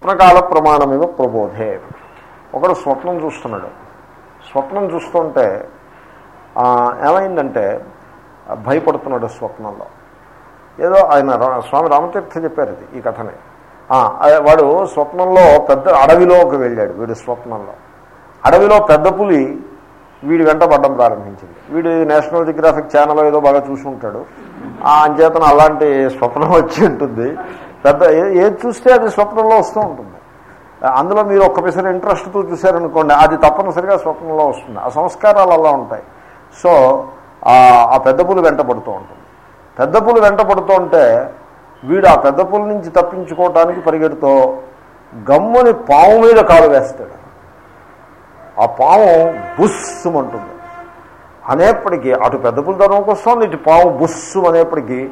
స్వప్నకాల ప్రమాణమేమో ప్రబోధే. ఒకడు స్వప్నం చూస్తున్నాడు. స్వప్నం చూస్తుంటే ఏమైందంటే భయపడుతున్నాడు స్వప్నంలో. ఏదో ఆయన రా- స్వామి రామతీర్థ చెప్పారు ఇది ఈ కథని. వాడు స్వప్నంలో పెద్ద అడవిలోకి వెళ్ళాడు వీడు స్వప్నంలో. అడవిలో పెద్ద పులి వీడి వెంట పడ్డం ప్రారంభించింది. వీడు నేషనల్ జియోగ్రాఫిక్ ఛానల్ ఏదో బాగా చూసి ఉంటాడు ఆ అంచేతన అలాంటి స్వప్నం వచ్చి ఉంటుంది. పెద్ద ఏది చూస్తే అది స్వప్నంలో వస్తూ ఉంటుంది. అందులో మీరు ఒక పిసర ఇంట్రెస్ట్తో చూశారనుకోండి అది తప్పనిసరిగా స్వప్నంలో వస్తుంది. ఆ సంస్కారాలు అలా ఉంటాయి. సో ఆ పెద్ద పులు వెంట పడుతూ ఉంటుంది. పెద్ద పులు వెంట పడుతూ ఉంటే వీడు ఆ పెద్ద పుల నుంచి తప్పించుకోవటానికి పరిగెడుతూ గమ్ముని పాము మీద కాలు వేస్తాడు. ఆ పాము బుస్సుమంటుంది. అనేప్పటికీ అటు పెద్ద పులి తరంకి కోసం ఇటు పాము బుస్సు అనేప్పటికీ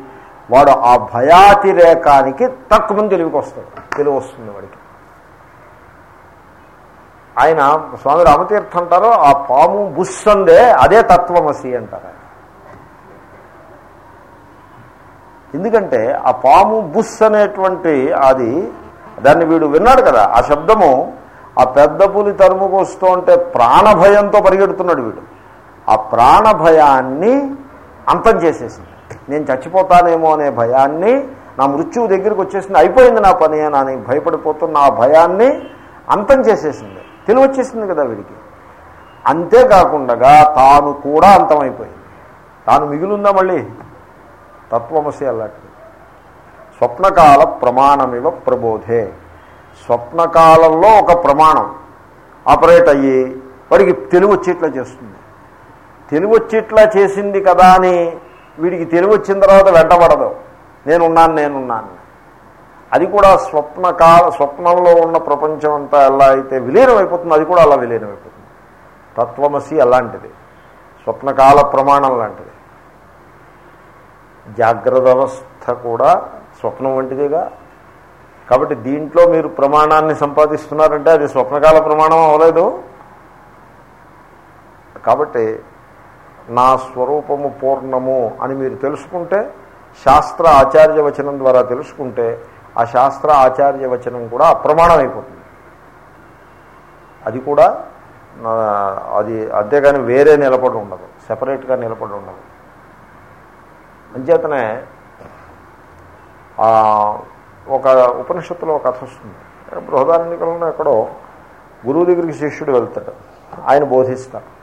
వాడు ఆ భయాతిరేకానికి తక్కువ తెలివికి వస్తాడు. తెలివి వస్తుంది వాడికి. ఆయన స్వామి రామతీర్థ అంటారు ఆ పాము బుస్సందే అదే తత్వమసి అంటారు ఎందుకంటే ఆ పాము బుస్ అనేటువంటి అది దాన్ని వీడు విన్నాడు కదా ఆ శబ్దము ఆ పెద్ద పులి తరుముకు వస్తూ ఉంటే ప్రాణభయంతో పరిగెడుతున్నాడు వీడు. ఆ ప్రాణభయాన్ని అంతం చేసేసింది. నేను చచ్చిపోతానేమో అనే భయాన్ని నా మృత్యువు దగ్గరికి వచ్చేసింది. అయిపోయింది నా పని అని భయపడిపోతున్న ఆ భయాన్ని అంతం చేసేసింది. తెలివచ్చేసింది కదా వీడికి. అంతేకాకుండా తాను కూడా అంతమైపోయింది. తాను మిగిలిందా మళ్ళీ? తత్వమసి అలాంటిది స్వప్నకాల ప్రమాణమివ ప్రబోధే. స్వప్నకాలంలో ఒక ప్రమాణం ఆపరేట్ అయ్యి వాడికి తెలివి వచ్చేట్లా చేస్తుంది. తెలివి వచ్చేట్లా చేసింది కదా అని వీడికి తెలివి వచ్చిన తర్వాత వెంటబడదు. నేనున్నాను నేనున్నాను. అది కూడా స్వప్నకాల స్వప్నంలో ఉన్న ప్రపంచం అంతా ఎలా అయితే విలీనం అది కూడా అలా విలీనం అయిపోతుంది తత్వమసి అలాంటిది. స్వప్నకాల ప్రమాణం లాంటిది. జాగ్రత్త అవస్థ కూడా స్వప్నం వంటిదిగా. కాబట్టి దీంట్లో మీరు ప్రమాణాన్ని సంపాదిస్తున్నారంటే అది స్వప్నకాల ప్రమాణం అవ్వలేదు. కాబట్టి నా స్వరూపము పూర్ణము అని మీరు తెలుసుకుంటే శాస్త్ర ఆచార్య వచనం ద్వారా తెలుసుకుంటే ఆ శాస్త్ర ఆచార్య వచనం కూడా అప్రమాణం అయిపోతుంది అది కూడా అది అంతేగాని వేరే నిలబడి ఉండదు సెపరేట్గా నిలబడి ఉండదు. అంచేతనే ఒక ఉపనిషత్తులో ఒక కథ వస్తుంది. బృహదారణికలను ఎక్కడో గురువు దగ్గరికి శిష్యుడు వెళ్తాడు. ఆయన బోధిస్తాడు.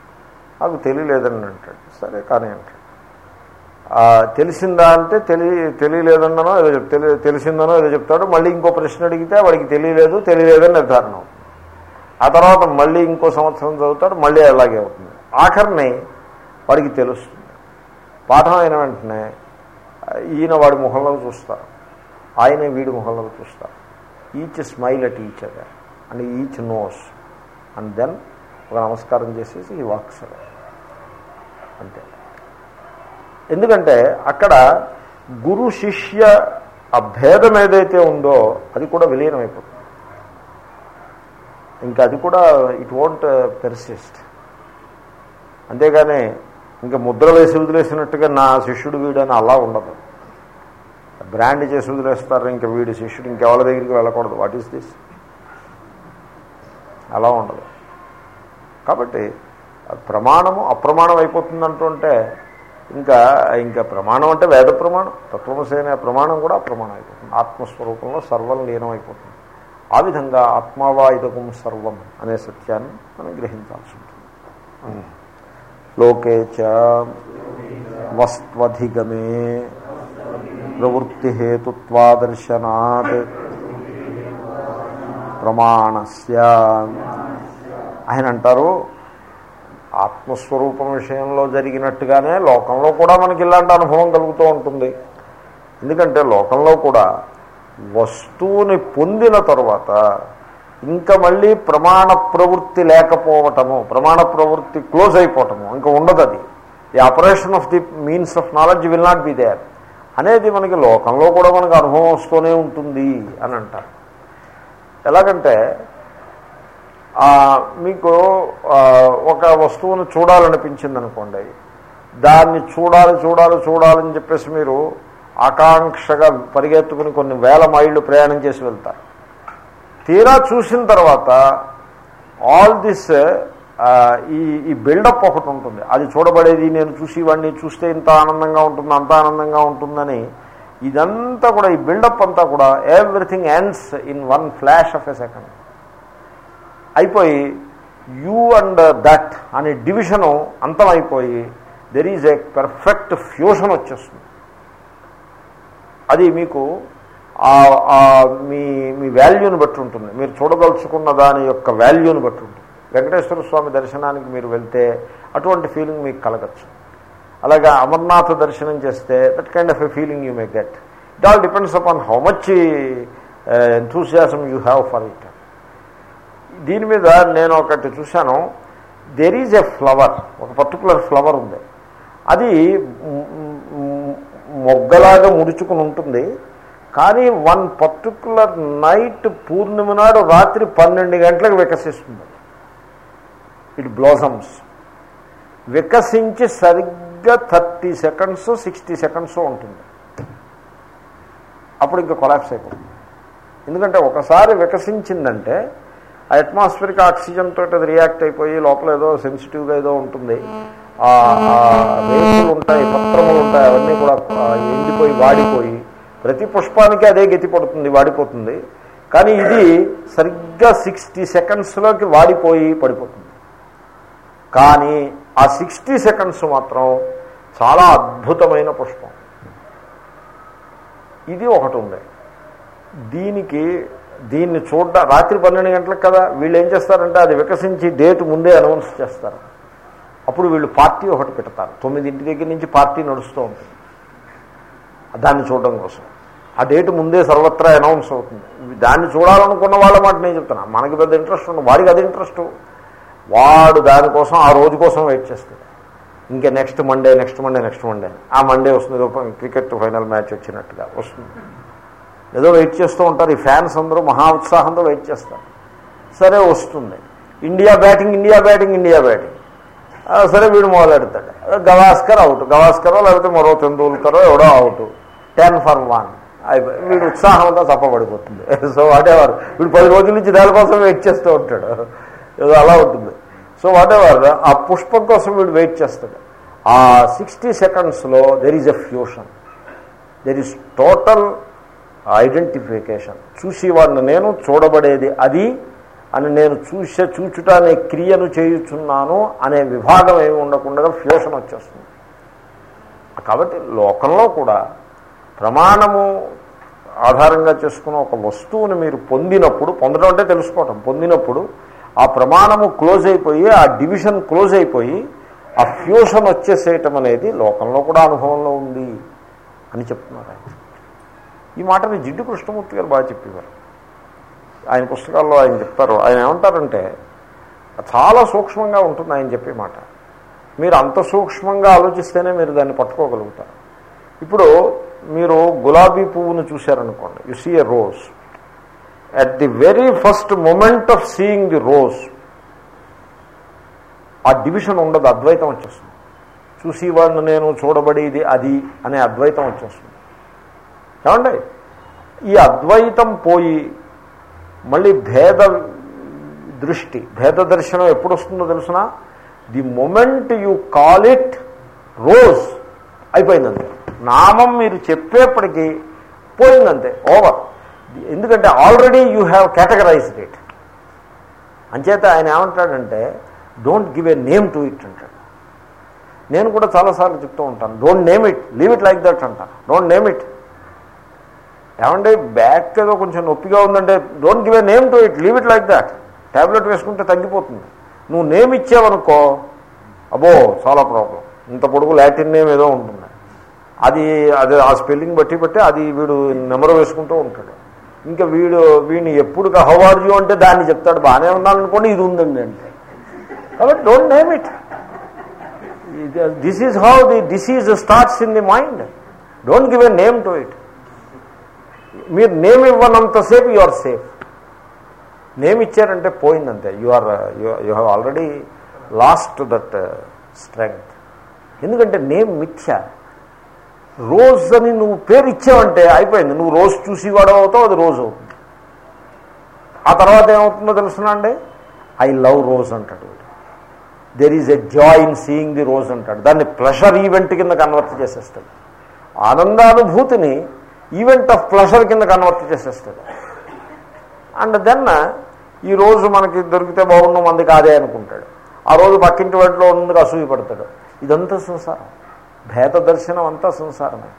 నాకు తెలియలేదని అంటాడు. సరే కానీ అంటాడు. తెలిసిందా అంటే తెలి తెలియలేదన్ననో ఏదో చెప్ తెలి తెలిసిందనో ఏదో చెప్తాడు. మళ్ళీ ఇంకో ప్రశ్న అడిగితే వాడికి తెలియలేదు తెలియలేదని నిర్ధారణ. ఆ తర్వాత మళ్ళీ ఇంకో సంవత్సరం చదువుతాడు మళ్ళీ అలాగే అవుతుంది. ఆఖరిని వాడికి తెలుస్తుంది. పాఠం అయిన వెంటనే ఈయన వాడి ముఖంలో చూస్తారు. ఆయనే వీడి ముఖంలో చూస్తారు. Each smile at each other and each knows. And then ఒక నమస్కారం చేసేసి ఈ వాక్స్ అంతే. ఎందుకంటే అక్కడ గురు శిష్య ఆ భేదం ఏదైతే ఉందో అది కూడా విలీనం ఇంకా అది కూడా ఇట్ వాంట్ పెర్సిస్ట్. అంతేగాని ఇంకా ముద్ర వేసి వదిలేసినట్టుగా నా శిష్యుడు వీడని అలా ఉండదు. బ్రాండ్ చేసి వదిలేస్తారు ఇంకా వీడి శిష్యుడు ఇంకెవరి దగ్గరికి వెళ్ళకూడదు. What is this? అలా ఉండదు. కాబట్టి ప్రమాణము అప్రమాణం అయిపోతుంది అంటుంటే ఇంకా ఇంకా ప్రమాణం అంటే వేద ప్రమాణం. తత్వమసి అనే ప్రమాణం కూడా అప్రమాణం అయిపోతుంది. ఆత్మస్వరూపంలో సర్వం లీనం అయిపోతుంది ఆ విధంగా ఆత్మావాయుధకం సర్వం అనే సత్యాన్ని మనం గ్రహించాల్సి ఉంటుంది. లోకే చ వస్త్వధిగమే ప్రవృత్తి హేతుత్వాదర్శనాత్ ప్రమాణస్య. ఆయన అంటారు ఆత్మస్వరూపం విషయంలో జరిగినట్టుగానే లోకంలో కూడా మనకి ఇలాంటి అనుభవం కలుగుతూ ఉంటుంది. ఎందుకంటే లోకంలో కూడా వస్తువుని పొందిన తర్వాత ఇంకా మళ్ళీ ప్రమాణ ప్రవృత్తి లేకపోవటము ప్రమాణ ప్రవృత్తి క్లోజ్ అయిపోవటము ఇంకా ఉండదు అది. The operation of the means of knowledge will not be there అనేది మనకి లోకంలో కూడా మనకు అనుభవం వస్తూనే ఉంటుంది అని అంటారు. ఎలాగంటే మీకు ఒక వస్తువును చూడాలనిపించింది అనుకోండి దాన్ని చూడాలి చూడాలి చూడాలని చెప్పేసి మీరు ఆకాంక్షగా పరిగెత్తుకుని కొన్ని వేల మైళ్ళు ప్రయాణం చేసి వెళ్తారు. తీరా చూసిన తర్వాత ఆల్ దిస్ ఈ ఈ బిల్డప్ ఒకటి ఉంటుంది. అది చూడబడేది నేను చూసి వాడిని చూస్తే ఇంత ఆనందంగా ఉంటుంది అంత ఆనందంగా ఉంటుందని ఇదంతా కూడా ఈ బిల్డప్ అంతా కూడా everything ends in one flash of a second అయిపోయి యూ అండ్ దట్ అనే division అంతమైపోయి there is a perfect fusion వచ్చేస్తుంది. అది మీకు మీ మీ వాల్యూని బట్టి ఉంటుంది. మీరు చూడదలుచుకున్న దాని యొక్క వాల్యూని బట్టి ఉంటుంది. వెంకటేశ్వర స్వామి దర్శనానికి మీరు వెళ్తే అటువంటి ఫీలింగ్ మీకు కలగచ్చు. అలాగే అమర్నాథ్ దర్శనం చేస్తే that kind of a feeling you may get it all depends upon how much enthusiasm you have for it దీని మీద నేను ఒకటి చూశాను. దెర్ ఈజ్ ఎ ఫ్లవర్ ఒక పర్టికులర్ ఫ్లవర్ ఉంది. అది మొగ్గలాగా ముడుచుకుని ఉంటుంది. కానీ వన్ పర్టికులర్ నైట్ పూర్ణిమ నాడు రాత్రి పన్నెండు గంటలకు వికసిస్తుంది. ఇట్ బ్లాసమ్స్ వికసించి సరిగ్గా థర్టీ సెకండ్స్ సిక్స్టీ సెకండ్స్ ఉంటుంది. అప్పుడు ఇంకా కొలాప్స్ అయిపోతుంది. ఎందుకంటే ఒకసారి వికసించిందంటే ఆ అట్మాస్ఫిరిక్ ఆక్సిజన్ తోటి అది రియాక్ట్ అయిపోయి లోపల ఏదో సెన్సిటివ్గా ఏదో ఉంటుంది. ఆ రేకులు ఉంటాయి పత్రములు ఉంటాయి అవన్నీ కూడా ఎండిపోయి వాడిపోయి ప్రతి పుష్పానికి అదే గతి పడుతుంది వాడిపోతుంది. కానీ ఇది సరిగ్గా సిక్స్టీ సెకండ్స్లోకి వాడిపోయి పడిపోతుంది. కానీ ఆ సిక్స్టీ సెకండ్స్ మాత్రం చాలా అద్భుతమైన పుష్పం. ఇది ఒకటి ఉంది. దీనికి దీన్ని చూడ రాత్రి పన్నెండు గంటలకు కదా వీళ్ళు ఏం చేస్తారంటే అది వికసించి డేట్ ముందే అనౌన్స్ చేస్తారు. అప్పుడు వీళ్ళు పార్టీ ఒకటి పెడతారు. తొమ్మిదింటి దగ్గర నుంచి పార్టీ నడుస్తూ ఉంటుంది. దాన్ని చూడడం కోసం. ఆ డేట్ ముందే సర్వత్రా అనౌన్స్ అవుతుంది. దాన్ని చూడాలనుకున్న వాళ్ళ మాట నేను చెప్తున్నా. మనకి పెద్ద ఇంట్రెస్ట్ ఉంది వాడికి అది ఇంట్రెస్ట్. వాడు దానికోసం ఆ రోజు కోసం వెయిట్ చేస్తాడు. ఇంకా next Monday next Monday next Monday. ఆ మండే వస్తుంది. క్రికెట్ ఫైనల్ మ్యాచ్ వచ్చినట్టుగా వస్తుంది. ఏదో వెయిట్ చేస్తూ ఉంటారు. ఈ ఫ్యాన్స్ అందరూ మహా ఉత్సాహంతో వెయిట్ చేస్తారు. సరే వస్తుంది. India batting India batting India batting. సరే వీడు మొదలెడతాడు. గవాస్కర్ అవుట్. గవాస్కరో లేకపోతే మరో తెందూల్కరో ఎవడో అవుట్. Ten for one. అయిపోయి వీడు ఉత్సాహంతో చప్పబడిపోతుంది. సో వాటెవర్ వీడు పది రోజుల నుంచి దానికోసం వెయిట్ చేస్తూ ఉంటాడు. ఏదో అలా ఉంటుంది. సో వాటెవర్ ఆ పుష్పం కోసం వీడు వెయిట్ చేస్తాడు. ఆ సిక్స్టీ సెకండ్స్లో there is a fusion there is total identification. చూసేవాడిని నేను చూడబడేది అది అని నేను చూసే చూచుట అనే క్రియను చేయుచున్నాను అనే విభాగం ఏమి ఉండకుండా ఫ్యూషన్ వచ్చేస్తుంది. కాబట్టి లోకంలో కూడా ప్రమాణము ఆధారంగా చేసుకున్న ఒక వస్తువుని మీరు పొందినప్పుడు పొందడం అంటే తెలుసుకోవటం పొందినప్పుడు ఆ ప్రమాణము క్లోజ్ అయిపోయి ఆ డివిజన్ క్లోజ్ అయిపోయి ఆ ఫ్యూషన్ వచ్చేసేయటం అనేది లోకంలో కూడా అనుభవంలో ఉంది అని చెప్తున్నారు ఆయన. ఈ మాటని జిడ్డు కృష్ణమూర్తి గారు బాగా చెప్పేవారు. ఆయన పుస్తకాల్లో ఆయన చెప్తారు. ఆయన ఏమంటారంటే చాలా సూక్ష్మంగా ఉంటుంది ఆయన చెప్పే మాట. మీరు అంత సూక్ష్మంగా ఆలోచిస్తేనే మీరు దాన్ని పట్టుకోగలుగుతారు. ఇప్పుడు మీరు గులాబీ పువ్వును చూశారనుకోండి. You see a rose at the very first moment of seeing the rose ఆ డివిషన్ ఉండదు అద్వైతం వచ్చేస్తుంది. చూసేవాడిని నేను చూడబడేది అది అనే అద్వైతం వచ్చేస్తుంది. ఏమండి? ఈ అద్వైతం పోయి మళ్ళీ భేద దృష్టి భేద దర్శనం ఎప్పుడు వస్తుందో తెలిసిన? The moment you call it rose అయిపోయిందంతే. నామం మీరు చెప్పేప్పటికీ పోయిందంతే ఓవర్. ఎందుకంటే already you have categorised it. అంచేత ఆయన ఏమంటాడంటే don't give a name to it అంటాడు. నేను కూడా చాలాసార్లు చెప్తూ ఉంటాను don't name it leave it like that అంటాను. డోంట్ నేమ్ ఇట్ ఏమంటే బ్యాక్ ఏదో కొంచెం నొప్పిగా ఉందంటే don't give a name to it leave it like that tablet వేసుకుంటే తగ్గిపోతుంది. నువ్వు నేమ్ ఇచ్చావనుకో అబో చాలా ప్రాబ్లం ఇంత పొడుగు లాటిన్ నేమ్ ఏదో ఉంటుంది. అది అది ఆ స్పెల్లింగ్ బట్టి బట్టి అది వీడు నెంబర్ వేసుకుంటూ ఉంటాడు. ఇంకా వీడు వీడిని ఎప్పుడు హవార్జు అంటే దాన్ని చెప్తాడు. బాగానే ఉన్నాననుకోండి ఇది ఉందండి అంటే. కాబట్టి don't name it this is how the disease starts in the mind don't give a name to it మీరు నేమ్ ఇవ్వనంతసేపు యు ఆర్ సేఫ్ నేమ్ ఇచ్చారంటే పోయిందంతే. You are you have already lost that strength ఎందుకంటే name మిథ్య. Rose అని నువ్వు పేరు ఇచ్చావంటే అయిపోయింది. నువ్వు రోజు చూసి అవుతావు అది రోజు అవుతుంది. ఆ తర్వాత ఏమవుతుందో తెలుసునండి ఐ లవ్ రోజ్ అంటాడు there is a joy in seeing the rose అంటాడు. దాన్ని ప్లెషర్ ఈవెంట్ కింద కన్వర్ట్ చేసేస్తాడు. ఆనందానుభూతిని ఈవెంట్ ఆఫ్ ప్లెషర్ కింద కన్వర్ట్ చేసేస్తాడు. అండ్ దెన్ ఈ రోజు మనకి దొరికితే బాగుండు మంది కాదే అనుకుంటాడు. ఆ రోజు పక్కింటి వాటిలో ఉన్నందుకు అసూయ పడతాడు. ఇదంతా సంసారం. భేద దర్శనం అంతా సంసారమే.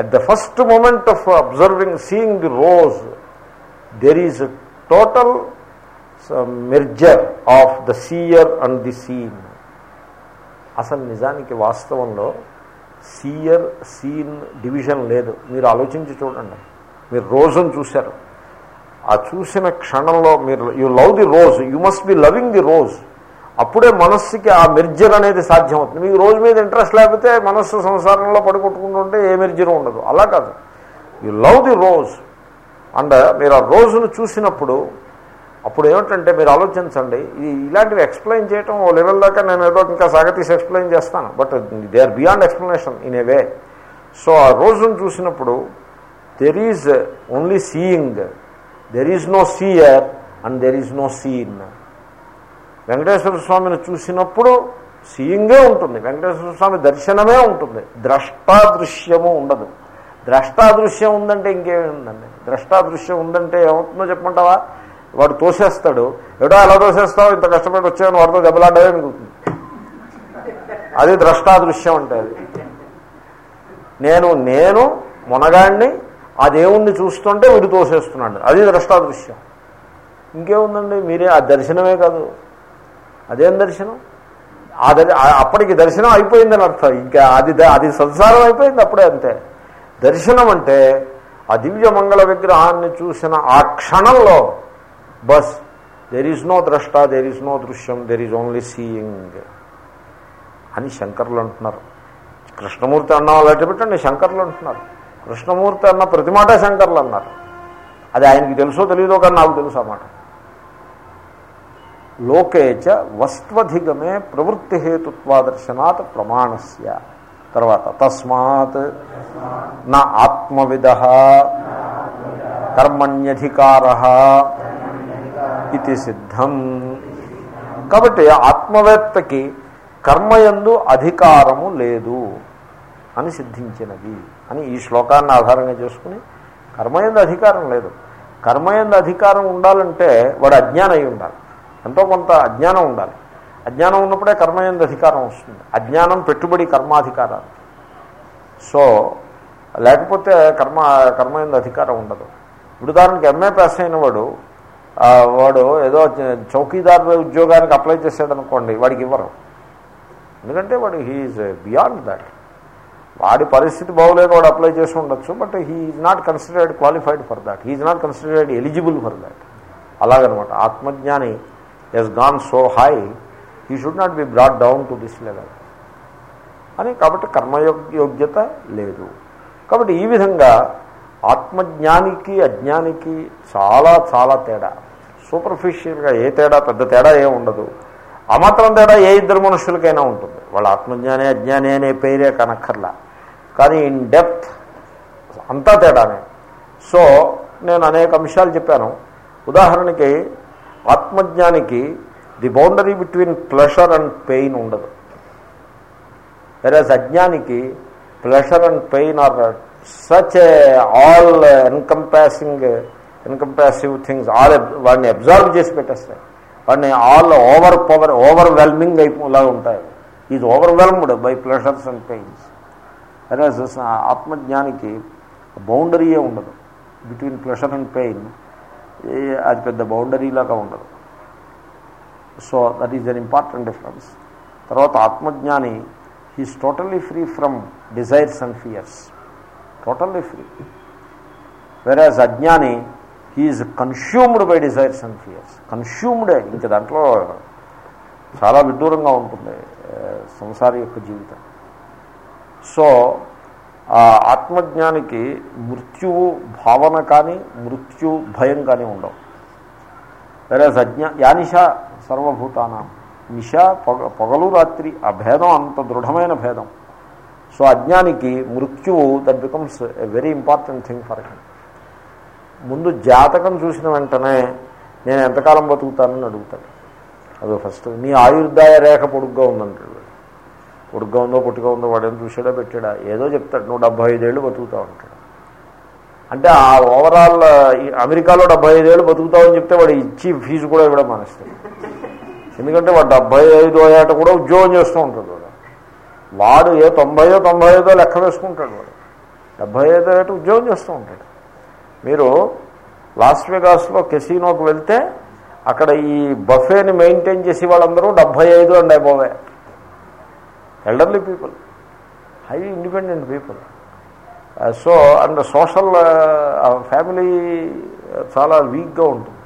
At the first moment of observing seeing the rose there is total merger of the seer and the seen అసలు నిజానికి వాస్తవంలో సీయర్ సీన్ డివిజన్ లేదు. మీరు ఆలోచించి చూడండి. మీరు రోజును చూశారు. ఆ చూసిన క్షణంలో మీరు you love the rose you must be loving the rose అప్పుడే మనస్సుకి ఆ మెర్జర్ అనేది సాధ్యమవుతుంది. మీకు రోజు మీద ఇంట్రెస్ట్ లేకపోతే మనస్సు సంసారంలో పడుకొట్టుకుంటుంటే ఏ మెర్జరు ఉండదు. అలా కాదు. You love the rose and మీరు ఆ రోజును చూసినప్పుడు అప్పుడు ఏమిటంటే మీరు ఆలోచించండి ఇది ఇలాంటివి ఎక్స్ప్లెయిన్ చేయటం ఓ లెవెల్ దాకా నేను ఏదో ఇంకా సాగతీసి ఎక్స్ప్లెయిన్ చేస్తాను. But they are beyond explanation in a way so ఆ రోజును చూసినప్పుడు there is only seeing there is no seer and there is no seen Venkateshwara స్వామిని చూసినప్పుడు సీయింగే ఉంటుంది వెంకటేశ్వర స్వామి దర్శనమే ఉంటుంది. ద్రష్టాదృశ్యము ఉండదు. ద్రష్టాదృశ్యం ఉందంటే ఇంకేమి ఉందండి ద్రష్టాదృశ్యం ఉందంటే ఏమవుతుందో చెప్పమంటావా? వాడు తోసేస్తాడు. ఎవడో ఎలా తోసేస్తావు? ఇంత కష్టపడి వచ్చాను వాడితో దెబ్బలాడే అనుకుంటుంది అది ద్రష్టాదృశ్యం అంటే అది. నేను నేను మునగాడిని ఆ దేవుణ్ణి చూస్తుంటే వీడు తోసేస్తున్నాడు. అది ద్రష్టాదృశ్యం. ఇంకేముందండి? మీరే ఆ దర్శనమే కాదు. అదేం దర్శనం? ఆ దర్ అప్పటికి దర్శనం అయిపోయిందని అర్థం. ఇంకా అది అది సంసారం అయిపోయింది అప్పుడే అంతే. దర్శనం అంటే ఆ దివ్య మంగళ విగ్రహాన్ని చూసిన ఆ క్షణంలో బస్ దెర్ ఈజ్ నో ద్రష్ట దెర్ ఈజ్ నో దృశ్యం దెర్ ఈజ్ ఓన్లీ సీయింగ్ అని శంకర్లు అంటున్నారు కృష్ణమూర్తి అన్న అలాంటి పెట్టండి శంకర్లు అంటున్నారు కృష్ణమూర్తి అన్న ప్రతి మాట శంకర్లు అన్నారు అది ఆయనకి తెలుసో తెలియదో కానీ నాకు తెలుసు అన్నమాట లోకేచ వస్త్వధిగమే ప్రవృత్తి హేతుత్వాదర్శనాత్ ప్రమాణస్య తర్వాత తస్మాత్ నా ఆత్మవిద కర్మణ్యధికార ఇది సిద్ధం. కాబట్టి ఆత్మవేత్తకి కర్మయందు అధికారము లేదు అని సిద్ధించినది అని ఈ శ్లోకాన్ని ఆధారంగా చేసుకుని కర్మయందు అధికారం లేదు. కర్మయందు అధికారం ఉండాలంటే వాడు అజ్ఞానం అయి ఉండాలి. ఎంతో కొంత అజ్ఞానం ఉండాలి. అజ్ఞానం ఉన్నప్పుడే కర్మయందు అధికారం వస్తుంది. అజ్ఞానం పెట్టుబడి కర్మాధికారాలు. సో లేకపోతే కర్మ కర్మయందు అధికారం ఉండదు. ఇప్పుడు దానికి ఎంఏ పాస్ అయిన వాడు ఏదో చౌకీదార్ ఉద్యోగానికి అప్లై చేశాడు అనుకోండి వాడికి ఇవ్వరు. ఎందుకంటే వాడు హీఈస్ బియాండ్ దాట్ వాడి పరిస్థితి బాగోలేక వాడు అప్లై చేసి ఉండొచ్చు but he's not considered qualified for that he's not considered eligible for that అలాగనమాట. ఆత్మజ్ఞాని he's gone so high he should not be brought down to this level అని కాబట్టి కర్మయోగ్యత లేదు. కాబట్టి ఈ విధంగా ఆత్మజ్ఞానికి అజ్ఞానికి చాలా చాలా తేడా. సూపర్ఫిషియల్గా ఏ తేడా పెద్ద తేడా ఏ ఉండదు. ఆ మాత్రం తేడా ఏ ఇద్దరు మనుషులకైనా ఉంటుంది. వాళ్ళ ఆత్మజ్ఞానే అజ్ఞాని అనే పేరే కనక్కర్లా. కానీ ఇన్ డెప్త్ అంతా తేడానే. సో నేను అనేక అంశాలు చెప్పాను. ఉదాహరణకి ఆత్మజ్ఞానికి the boundary between pleasure and pain ఉండదు. వెరాజ్ అజ్ఞానికి pleasure and pain are such a all encompassing encompassive things all వాడిని అబ్జర్వ్ చేసి పెట్టేస్తాయి. వాడిని ఆల్ ఓవర్ పవర్ ఓవర్వెల్మింగ్ అయిపోలా ఉంటాయి is overwhelmed by pleasures and pains whereas ఆత్మజ్ఞానికి బౌండరీయే ఉండదు. బిట్వీన్ ప్లెషర్ అండ్ పెయిన్ అది పెద్ద బౌండరీ లాగా ఉండదు. So that is an important difference తర్వాత ఆత్మజ్ఞాని he's totally free from desires and fears totally free whereas అజ్ఞాని he's consumed by desires and fears కన్స్యూమ్డే ఇంక దాంట్లో చాలా విడ్డూరంగా ఉంటుంది సంసారి యొక్క జీవితం. సో ఆత్మజ్ఞానికి మృత్యువు భావన కానీ మృత్యు భయం కానీ ఉండవు. వేరే అజ్ఞా యానిష సర్వభూతానం. నిష పొగ పొగలు రాత్రి ఆ భేదం అంత దృఢమైన భేదం. సో అజ్ఞానికి మృత్యువు that becomes a very important thing for him ముందు జాతకం చూసిన వెంటనే నేను ఎంతకాలం బతుకుతానని అడుగుతాడు. అదో ఫస్ట్ నీ ఆయుర్దాయ రేఖ పొడుగ్గా ఉందంటాడు పొడుగ్గా ఉందో పొట్టుగా ఉందో వాడేం చూసాడా పెట్టాడా? ఏదో చెప్తాడు నువ్వు డెబ్బై ఐదేళ్ళు బతుకుతావు అంటాడు. అంటే ఆ ఓవరాల్ ఈ అమెరికాలో డెబ్బై ఐదేళ్ళు బతుకుతావని చెప్తే వాడు ఇచ్చి ఫీజు కూడా ఇవ్వడం మానేస్తాడు. ఎందుకంటే వాడు డెబ్బై ఐదో ఏట కూడా ఉద్యోగం చేస్తూ ఉంటాడు వాడు. వాడు ఏ తొంభైయో తొంభై ఐదో లెక్క వేసుకుంటాడు వాడు. డెబ్బై ఐదో ఏట ఉద్యోగం చేస్తూ ఉంటాడు. మీరు లాస్ వెగాస్లో కెసినోకి వెళ్తే అక్కడ ఈ బఫేని మెయింటైన్ చేసి వాళ్ళందరూ డెబ్బై ఐదు and above. Elderly people high independent people so and social family చాలా వీక్గా ఉంటుంది.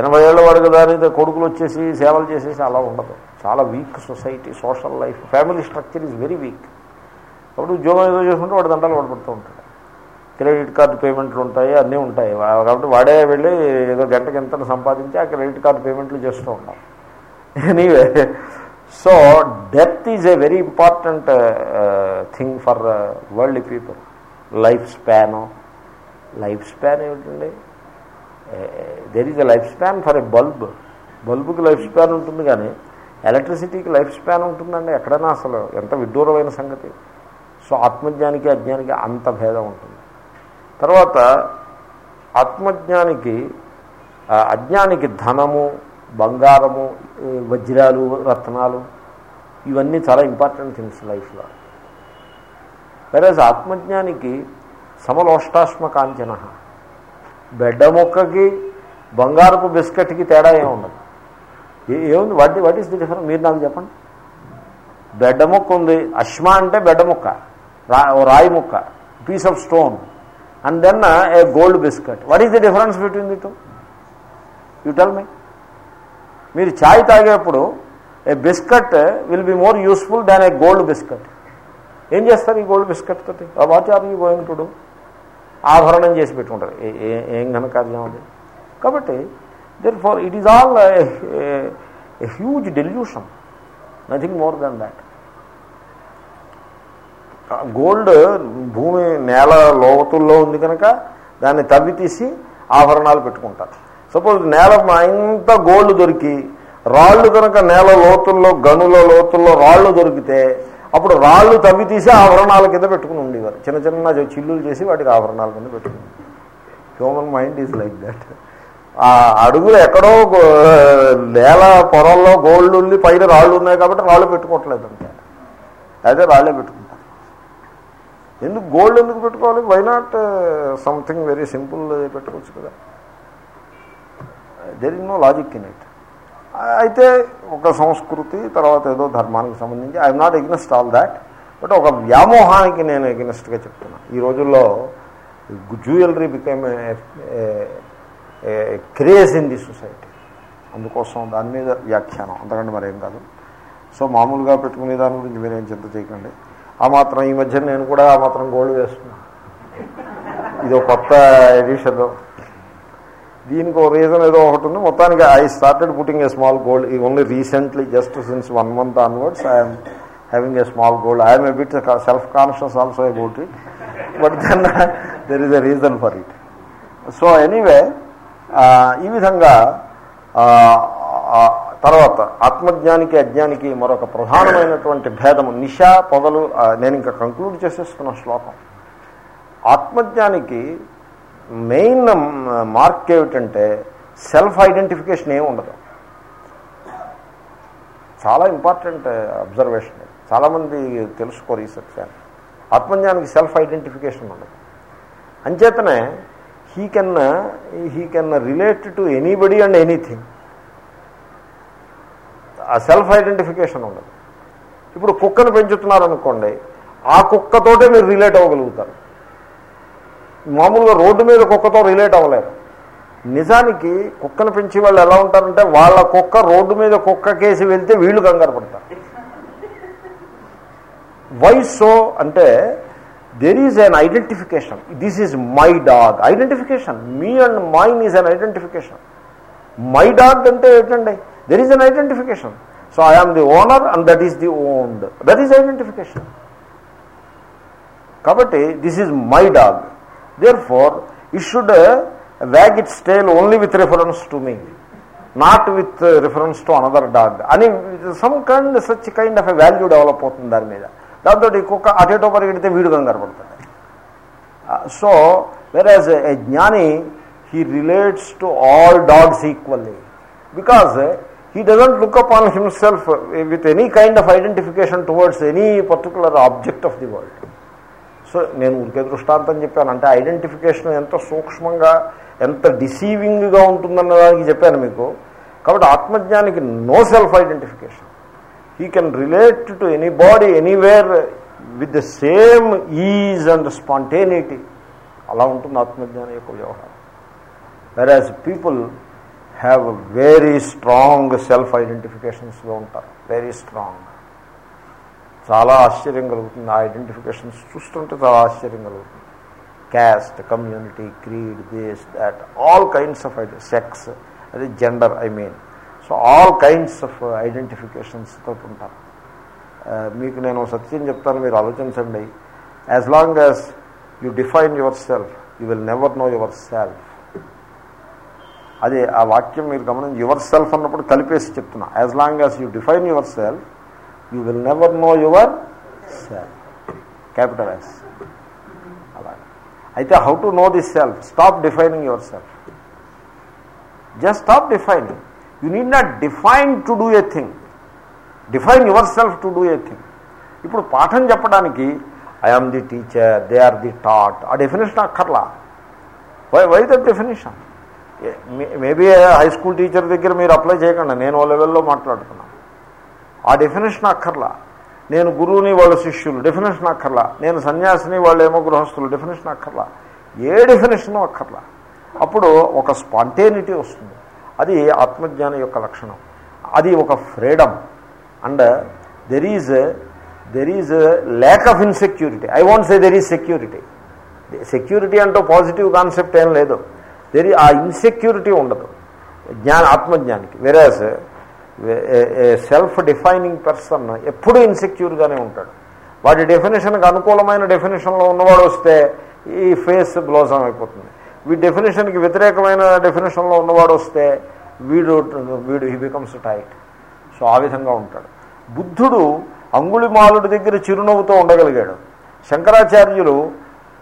ఎనభై ఏళ్ళ వరకు దాని కొడుకులు వచ్చేసి సేవలు చేసేసి అలా ఉండదు. చాలా weak society social life family structure is very weak కాబట్టి ఉద్యోగం ఏదో చేసుకుంటే వాడు దండాలు పడిపోతూ ఉంటాడు. క్రెడిట్ కార్డు పేమెంట్లు ఉంటాయి అన్నీ ఉంటాయి. కాబట్టి వాడే వెళ్ళి ఏదో గంటకి ఎంత సంపాదించి ఆ క్రెడిట్ కార్డు పేమెంట్లు చేస్తూ ఉంటాం. Anyway so death is a very important thing for world people life span life span ఏమిటండి? There is a life span for a bulb బల్బుకి life span ఉంటుంది కానీ ఎలక్ట్రిసిటీకి లైఫ్ స్పాన్ ఉంటుందండి ఎక్కడైనా అసలు. ఎంత విడ్డూరమైన సంగతి. సో ఆత్మజ్ఞానికి అజ్ఞానికి అంత భేదం ఉంటుంది. తర్వాత ఆత్మజ్ఞానికి అజ్ఞానికి ధనము బంగారము వజ్రాలు రత్నాలు ఇవన్నీ చాలా ఇంపార్టెంట్ థింగ్స్ లైఫ్లో వెరస్ ఆత్మజ్ఞానికి సమలోష్టాశ్మ కాంచన బెడ్డ మొక్కకి బంగారపు బిస్కెట్కి తేడా ఏమి ఉండదు. ఏముంది? What what is the difference మీరు నాకు చెప్పండి. బెడ్డ ముక్క ఉంది. అశ్మ అంటే బెడ్డ ముక్క. రా ఓ రాయి ముక్క. Piece of stone and then a gold biscuit what is the difference between the two you tell me మీరు ఛాయ్ తాగేప్పుడు a biscuit will be more useful than a gold biscuit ఏం చేస్తారు ఈ గోల్డ్ బిస్కెట్ తోటి? What are you going to do? ఆభరణం చేసి పెట్టుకుంటారు. ఏ- ఏ- ఏం ఘనకార్యం అది? కాబట్టి therefore it is all huge delusion nothing more than that gold భూమి నేల లోతుల్లో ఉంది కనుక దాన్ని తవ్వి తీసి ఆభరణాలు పెట్టుకుంటారు. సపోజ్ నేల ఇంత గోల్డ్ దొరికి రాళ్ళు కనుక నేల లోతుల్లో గనుల లోతుల్లో రాళ్ళు దొరికితే అప్పుడు రాళ్ళు తవ్వి తీసి ఆభరణాల కింద పెట్టుకుని ఉండేవారు. చిన్న చిన్న చిల్లులు చేసి వాటికి ఆభరణాల కింద పెట్టుకుని human mind is like that ఆ అడుగులు ఎక్కడో నేల పొరల్లో గోల్డ్ ఉంది పైన రాళ్ళు ఉన్నాయి కాబట్టి రాళ్ళు పెట్టుకోవట్లేదు అంతే. అదే రాళ్ళే పెట్టుకుంటారు. ఎందుకు గోల్డ్ ఎందుకు పెట్టుకోవాలి? Why not something very simple పెట్టుకోవచ్చు కదా? There is no logic in it అయితే ఒక సంస్కృతి తర్వాత ఏదో ధర్మానికి సంబంధించి I'm not against all that but ఒక వ్యామోహానికి నేను ఎగ్నెస్ట్గా చెప్తున్నా. ఈ రోజుల్లో jewellery become craze in the society అందుకోసం దాని మీద వ్యాఖ్యానం. అంతకంటే మరేం కాదు. సో మామూలుగా పెట్టుకునే దాని గురించి మీరేం చింత చేయకండి. ఆ మాత్రం ఈ మధ్య నేను కూడా ఆ మాత్రం గోల్డ్ వేస్తున్నా. ఇది ఒక కొత్త ఎడిషన్. దీనికి ఒక రీజన్ ఏదో ఒకటి ఉంది. మొత్తానికి I started putting a small gold. ఈ only recently just since one month onwards I'm having a small gold. I'm a bit self conscious also about it but then there is a reason for it. So anyway ఈ విధంగా తర్వాత ఆత్మజ్ఞానికి అజ్ఞానికి మరొక ప్రధానమైనటువంటి భేదము. నిష పొగలు నేను ఇంకా కంక్లూడ్ చేసేసుకున్న శ్లోకం. ఆత్మజ్ఞానికి మెయిన్ మార్క్ ఏమిటంటే సెల్ఫ్ ఐడెంటిఫికేషన్ ఏమి ఉండదు. చాలా ఇంపార్టెంట్ అబ్జర్వేషన్. చాలామంది తెలుసుకోరు ఈ సత్యాన్ని. ఆత్మజ్ఞానికి సెల్ఫ్ ఐడెంటిఫికేషన్ ఉండదు. అంచేతనే he can he can relate to anybody and anything. ఆ సెల్ఫ్ ఐడెంటిఫికేషన్ ఉండదు. ఇప్పుడు కుక్కను పెంచుతున్నారు అనుకోండి ఆ కుక్కతోటే మీరు రిలేట్ అవ్వగలుగుతారు. మామూలుగా రోడ్డు మీద కుక్కతో రిలేట్ అవ్వలేరు. నిజానికి కుక్కను పెంచి వాళ్ళు ఎలా ఉంటారంటే వాళ్ళ కుక్క రోడ్డు మీద కుక్క కేసి వెళ్తే వీళ్ళు కంగారు పడతారు. వై సో అంటే there is an identification this is my dog identification me and mine is an identification my dog అంటే ఏంటండి? There is an identification so I am the owner and that is the owned that is identification కాబట్టి this is my dog therefore it should wag its tail only with reference to me not with reference to another dog అని some kind such kind of a value develop అవుతుంది దాని మీద దాంతో ఈ కుక్క అటేటో పరిగెడితే వీడు కంగారు పడుతుంది సో యాజ్ ఏ జ్ఞాని he relates to all dogs equally because he doesn't look up on himself with any kind of identification towards any particular object of the world so నేను ఊరికే దృష్టాంతం చెప్పాను. అంటే ఐడెంటిఫికేషన్ ఎంత సూక్ష్మంగా ఎంత డిసీవింగ్గా ఉంటుందన్న దానికి చెప్పాను మీకు. కాబట్టి ఆత్మజ్ఞానికి no self identification he can relate to anybody anywhere with the same ease and spontaneity అలా ఉంటుంది ఆత్మజ్ఞానం యొక్క వ్యవహారం. Whereas people have very strong self ఐడెంటిఫికేషన్స్లో ఉంటారు. వెరీ స్ట్రాంగ్ చాలా ఆశ్చర్యం కలుగుతుంది. ఆ ఐడెంటిఫికేషన్స్ చూస్తుంటే చాలా ఆశ్చర్యం కలుగుతుంది. Caste community creed this that all kinds of sex అది gender I mean so all kinds of identifications తోటి ఉంటారు. మీకు నేను సత్యం చెప్తాను మీరు ఆలోచించండి. As long as you define your self you will never know your self అదే ఆ వాక్యం మీరు గమనించి యువర్ సెల్ఫ్ అన్నప్పుడు కలిపేసి చెప్తున్నా. As long as you define your self you will never know your self. Capital S అలాగే. అయితే how to know this self stop defining your self. Just stop defining you need not define to do a thing define your self to do a thing ఇప్పుడు పాఠం చెప్పడానికి I am the teacher they are the taught ఆ definition అక్కర్లా. Why why that definition maybe high school teacher దగ్గర మీరు apply చేయకండి నేను ఓ లెవెల్లో మాట్లాడుతున్నాను ఆ డెఫినేషన్ అక్కర్లా. నేను గురువుని వాళ్ళ శిష్యులు డెఫినేషన్ అక్కర్లా. నేను సన్యాసిని వాళ్ళు ఏమో గృహస్థులు డెఫినేషన్ అక్కర్లా. ఏ డెఫినేషను అక్కర్లా. అప్పుడు ఒక స్పాంటేనిటీ వస్తుంది. అది ఆత్మజ్ఞానం యొక్క లక్షణం. అది ఒక freedom and there is there is lack of insecurity I want say there is security security అంటూ పాజిటివ్ కాన్సెప్ట్ ఏం లేదు. దేని ఆ ఇన్సెక్యూరిటీ ఉండదు. జ్ఞాన ఆత్మజ్ఞానికి. వెరాజ్ సెల్ఫ్ డిఫైనింగ్ పర్సన్ ఎప్పుడూ ఇన్సెక్యూర్గానే ఉంటాడు. వాడి డెఫినేషన్కి అనుకూలమైన డెఫినేషన్లో ఉన్నవాడు వస్తే ఈ ఫేస్ బ్లోజం అయిపోతుంది. వీడి డెఫినేషన్కి వ్యతిరేకమైన డెఫినేషన్లో ఉన్నవాడు వస్తే వీడు వీడు హీ బికమ్స్ టైట్ సో ఆ విధంగా ఉంటాడు. బుద్ధుడు అంగుళిమాలుడి దగ్గర చిరునవ్వుతో ఉండగలిగాడు. శంకరాచార్యులు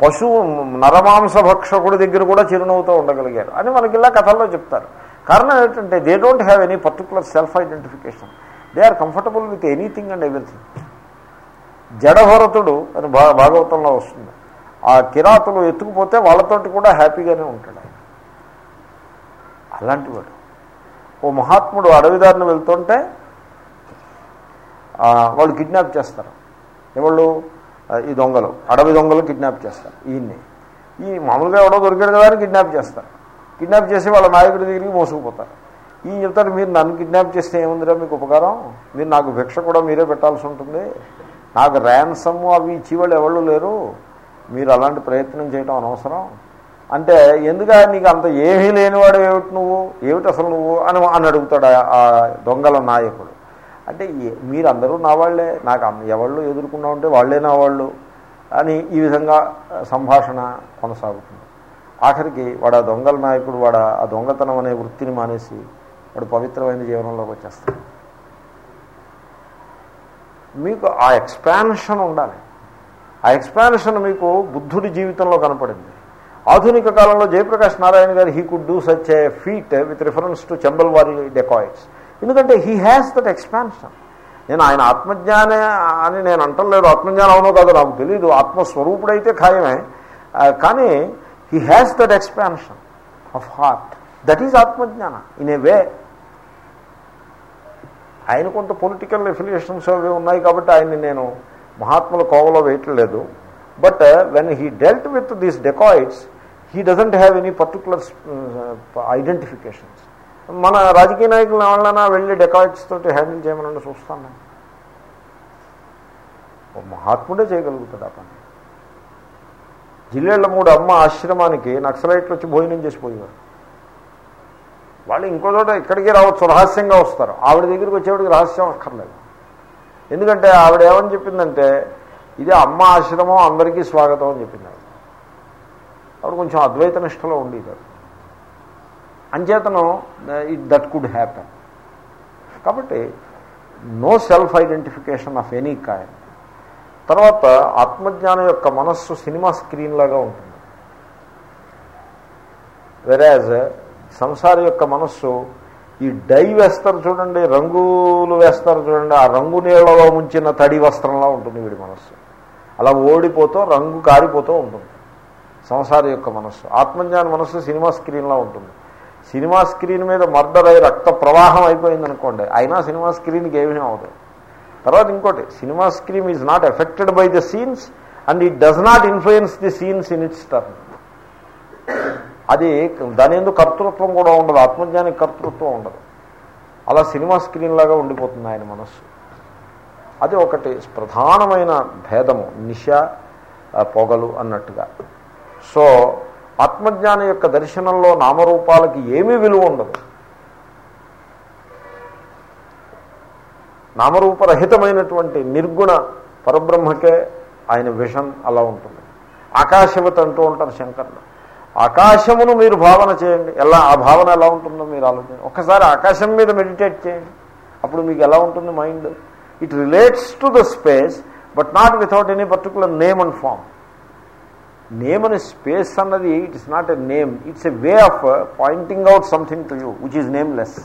పశువు నరమాంస భక్షకుడి దగ్గర కూడా చిరునవ్వుతో ఉండగలిగారు. అని మనకి ఇలా కథల్లో చెప్తారు. కారణం ఏంటంటే they don't have any particular self identification they are comfortable with anything and everything జడభరతుడు అని భా భాగవతంలో వస్తుంది. ఆ కిరాతులు ఎత్తుకుపోతే వాళ్ళతోటి కూడా హ్యాపీగానే ఉంటాడు ఆయన. అలాంటి వాడు ఓ మహాత్ముడు అడవిదారిని వెళ్తుంటే వాళ్ళు కిడ్నాప్ చేస్తారు. ఎవళ్ళు? ఈ దొంగలు అడవి దొంగలు కిడ్నాప్ చేస్తారు ఈయన్ని. ఈ మామూలుగా ఎవడో దొరికాడు కదా అని కిడ్నాప్ చేస్తారు. కిడ్నాప్ చేసి వాళ్ళ నాయకుడి దగ్గరికి మోసుకుపోతారు. ఈ చెప్తారు మీరు నన్ను కిడ్నాప్ చేస్తే ఏముందిరా మీకు ఉపకారం? మీరు నాకు భిక్ష కూడా మీరే పెట్టాల్సి ఉంటుంది. నాకు ర్యాన్సమ్ అవి ఇచ్చేవాళ్ళు ఎవళ్ళు లేరు. మీరు అలాంటి ప్రయత్నం చేయడం అనవసరం. అంటే ఎందుక నీకు అంత ఏమీ లేనివాడు ఏమిటి నువ్వు? ఏమిటి అసలు నువ్వు? అని అని అడుగుతాడు ఆ దొంగల నాయకుడు. అంటే మీరు అందరూ నా వాళ్ళే నాకు ఎవళ్ళు ఎదుర్కొన్నా ఉంటే వాళ్ళే నా వాళ్ళు అని ఈ విధంగా సంభాషణ కొనసాగుతుంది. ఆఖరికి వాడు ఆ దొంగల నాయకుడు వాడు ఆ దొంగతనం అనే వృత్తిని మానేసి వాడు పవిత్రమైన జీవనంలోకి వచ్చేస్తాడు. మీకు ఆ ఎక్స్పాన్షన్ ఉండాలి. ఆ ఎక్స్పాన్షన్ మీకు బుద్ధుడి జీవితంలో కనపడింది. ఆధునిక కాలంలో జయప్రకాష్ నారాయణ గారు he could do such a feat with reference to చంబల్వారి dacoits ఎందుకంటే హీ హ్యాస్ దట్ ఎక్స్పాన్షన్ నేను ఆయన ఆత్మజ్ఞానే అని నేను అంటలేదు ఆత్మజ్ఞానం అవునో కాదు నాకు తెలియదు ఆత్మస్వరూపుడైతే ఖాయమే. కానీ he has that expansion of heart that is ఆత్మజ్ఞాన ఇన్ ఏ వే ఆయన కొంత పొలిటికల్ ఎఫిలియేషన్స్ అవి ఉన్నాయి కాబట్టి ఆయన్ని నేను మహాత్ముల కోవలో వేయట్లేదు. But when he dealt with these dacoits he doesn't have any particular identifications మన రాజకీయ నాయకులను ఎవరైనా వెళ్ళి డెకాయిట్స్ తోటి హ్యాండిల్ చేయమని చూస్తాను నేను. ఓ మహాత్ముడే చేయగలుగుతాడు ఆ పని. జిల్లేళ్ళ మూడు అమ్మ ఆశ్రమానికి నక్సలైట్లు వచ్చి భోజనం చేసిపోయేవారు వాళ్ళు ఇంకో చోట ఇక్కడికి రావచ్చు రహస్యంగా వస్తారు. ఆవిడ దగ్గరికి వచ్చేవాడికి రహస్యం అక్కర్లేదు. ఎందుకంటే ఆవిడ ఏమని చెప్పిందంటే ఇది అమ్మ ఆశ్రమం అందరికీ స్వాగతం అని చెప్పింది ఆవిడ. ఆవిడ కొంచెం అద్వైత నిష్టలో ఉండేది అంచేతనం ఇట్ దట్ కుడ్ హ్యాపెన్ కాబట్టి no self identification of any kind తర్వాత ఆత్మజ్ఞానం యొక్క మనస్సు సినిమా స్క్రీన్ లాగా ఉంటుంది. వెరాజ్ సంసార యొక్క మనస్సు ఈ డై వేస్తారు చూడండి రంగులు వేస్తారు చూడండి ఆ రంగు నీళ్ళలో ముంచిన తడి వస్త్రంలా ఉంటుంది వీడి మనస్సు. అలా ఓడిపోతూ రంగు కారిపోతూ ఉంటుంది. సంసార యొక్క మనస్సు. ఆత్మజ్ఞాన మనస్సు సినిమా స్క్రీన్లా ఉంటుంది. సినిమా స్క్రీన్ మీద మర్డర్ అయ్యి రక్త ప్రవాహం అయిపోయింది అనుకోండి అయినా సినిమా స్క్రీన్కి ఏమీ అవ్వదు. తర్వాత ఇంకోటి cinema screen is not affected by the scenes and it does not influence the scenes in its turn అది దాని ఎందుకు కర్తృత్వం కూడా ఉండదు ఆత్మజ్ఞానికి కర్తృత్వం ఉండదు. అలా సినిమా స్క్రీన్ లాగా ఉండిపోతుంది ఆయన మనస్సు. అది ఒకటి ప్రధానమైన భేదము నిశ పొగలు అన్నట్టుగా. సో ఆత్మజ్ఞానం యొక్క దర్శనంలో నామరూపాలకి ఏమీ విలువ ఉండదు. నామరూపరహితమైనటువంటి నిర్గుణ పరబ్రహ్మకే ఆయన విషన్ అలా ఉంటుంది. ఆకాశవత అంటూ ఉంటారు శంకర్లు. ఆకాశమును మీరు భావన చేయండి. ఎలా ఆ భావన ఎలా ఉంటుందో మీరు ఆలోచన ఒక్కసారి ఆకాశం మీద మెడిటేట్ చేయండి. అప్పుడు మీకు ఎలా ఉంటుంది mind? It relates to the space but not without any particular name and form. Name అనే స్పేస్ అన్నది it's not a name it's a way of pointing out something to you which is nameless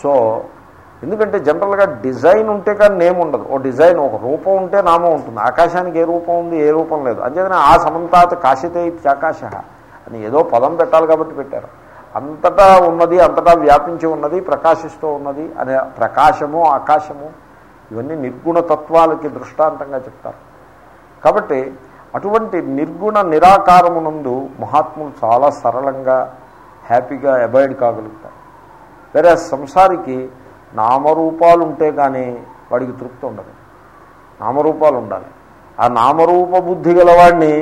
so ఎందుకంటే జనరల్గా design ఉంటే కానీ name ఉండదు. ఓ design ఒక రూపం ఉంటే నామం ఉంటుంది. ఆకాశానికి ఏ రూపం ఉంది ఏ రూపం లేదు. అంతేగాని ఆ సమంతాత కాశితే ఆకాశ అని ఏదో పదం పెట్టాలి కాబట్టి పెట్టారు. అంతటా ఉన్నది అంతటా వ్యాపించి ఉన్నది ప్రకాశిస్తూ ఉన్నది అనే ప్రకాశము ఆకాశము ఇవన్నీ నిర్గుణ తత్వాలకి దృష్టాంతంగా చెప్తారు. కాబట్టి అటువంటి నిర్గుణ నిరాకారమునందు మహాత్ములు చాలా సరళంగా హ్యాపీగా అబాయిడ్ కాగలుగుతారు. వేరే సంసారికి నామరూపాలు ఉంటే కానీ వాడికి తృప్తి ఉండదు. నామరూపాలు ఉండాలి ఆ నామరూప బుద్ధి గలవాడిని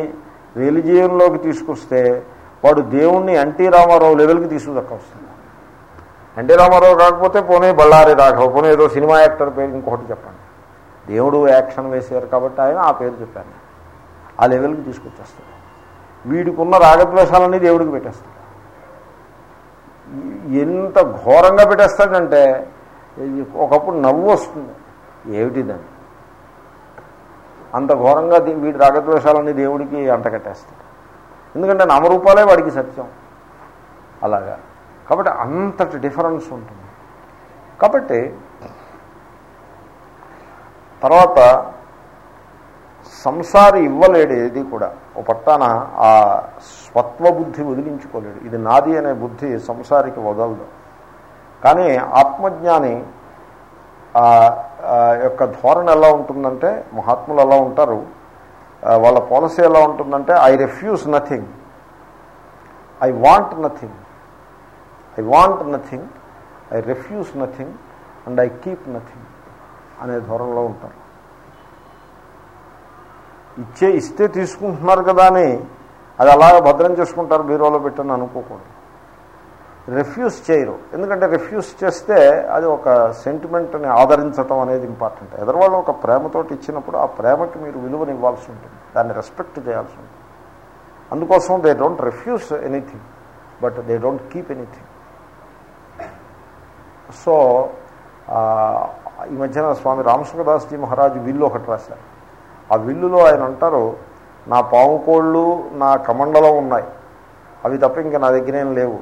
రిలిజియన్లోకి తీసుకొస్తే వాడు దేవుణ్ణి ఎన్టీ రామారావు లెవెల్కి తీసుకుదక్కొస్తుంది ఎన్టీ రామారావు కాకపోతే పోనీ బళ్ళారి రాఘవ పోనీ ఏదో సినిమా యాక్టర్ పేరు ఇంకొకటి చెప్పండి. దేవుడు యాక్షన్ వేశారు కాబట్టి ఆయన ఆ పేరు చెప్పాను. ఆ లెవెల్కి తీసుకొచ్చేస్తాడు. వీడికున్న రాగద్వేషాలన్నీ దేవుడికి పెట్టేస్తాడు. ఎంత ఘోరంగా పెట్టేస్తాడంటే ఒకప్పుడు నవ్వు వస్తుంది. ఏమిటిదని అంత ఘోరంగా వీడి రాగద్వేషాలన్నీ దేవుడికి అంటకట్టేస్తాడు ఎందుకంటే నామరూపాలే వాడికి సత్యం. అలాగా. కాబట్టి అంతటి డిఫరెన్స్ ఉంటుంది. కాబట్టి తర్వాత సంసారి ఇవ్వలేడు ఏది కూడా. ఓ పట్టాన ఆ స్వత్వబుద్ధి వదిలించుకోలేడు. ఇది నాది అనే బుద్ధి సంసారికి వదలదు. కానీ ఆత్మజ్ఞాని ఆ, యొక్క ధోరణి ఎలా ఉంటుందంటే మహాత్ములు ఎలా ఉంటారు వాళ్ళ పాలసీ ఎలా ఉంటుందంటే I refuse nothing I want nothing I want nothing I refuse nothing and I keep nothing అనే ధోరణిలో ఉంటారు. ఇచ్చే ఇస్తే తీసుకుంటున్నారు కదా అని అది అలాగ భద్రం చేసుకుంటారు బీరోలో పెట్టని అనుకోకూడదు. రిఫ్యూజ్ చేయరు. ఎందుకంటే రిఫ్యూజ్ చేస్తే అది ఒక సెంటిమెంట్ని ఆదరించటం అనేది ఇంపార్టెంట్ ఎదరవాళ్ళు ఒక ప్రేమతోటి ఇచ్చినప్పుడు ఆ ప్రేమకి మీరు విలువని ఇవ్వాల్సి ఉంటుంది. దాన్ని రెస్పెక్ట్ చేయాల్సి ఉంటుంది. అందుకోసం they don't refuse anything but they don't keep anything so ఈ మధ్యన స్వామి రామశంకరదాస్జీ మహారాజు విల్లు ఒకటి రాశారు. ఆ విల్లులో ఆయన అంటారు నా పాము కోళ్ళు నా కమండలం ఉన్నాయి. అవి తప్ప ఇంకా నా దగ్గర ఏం లేవు.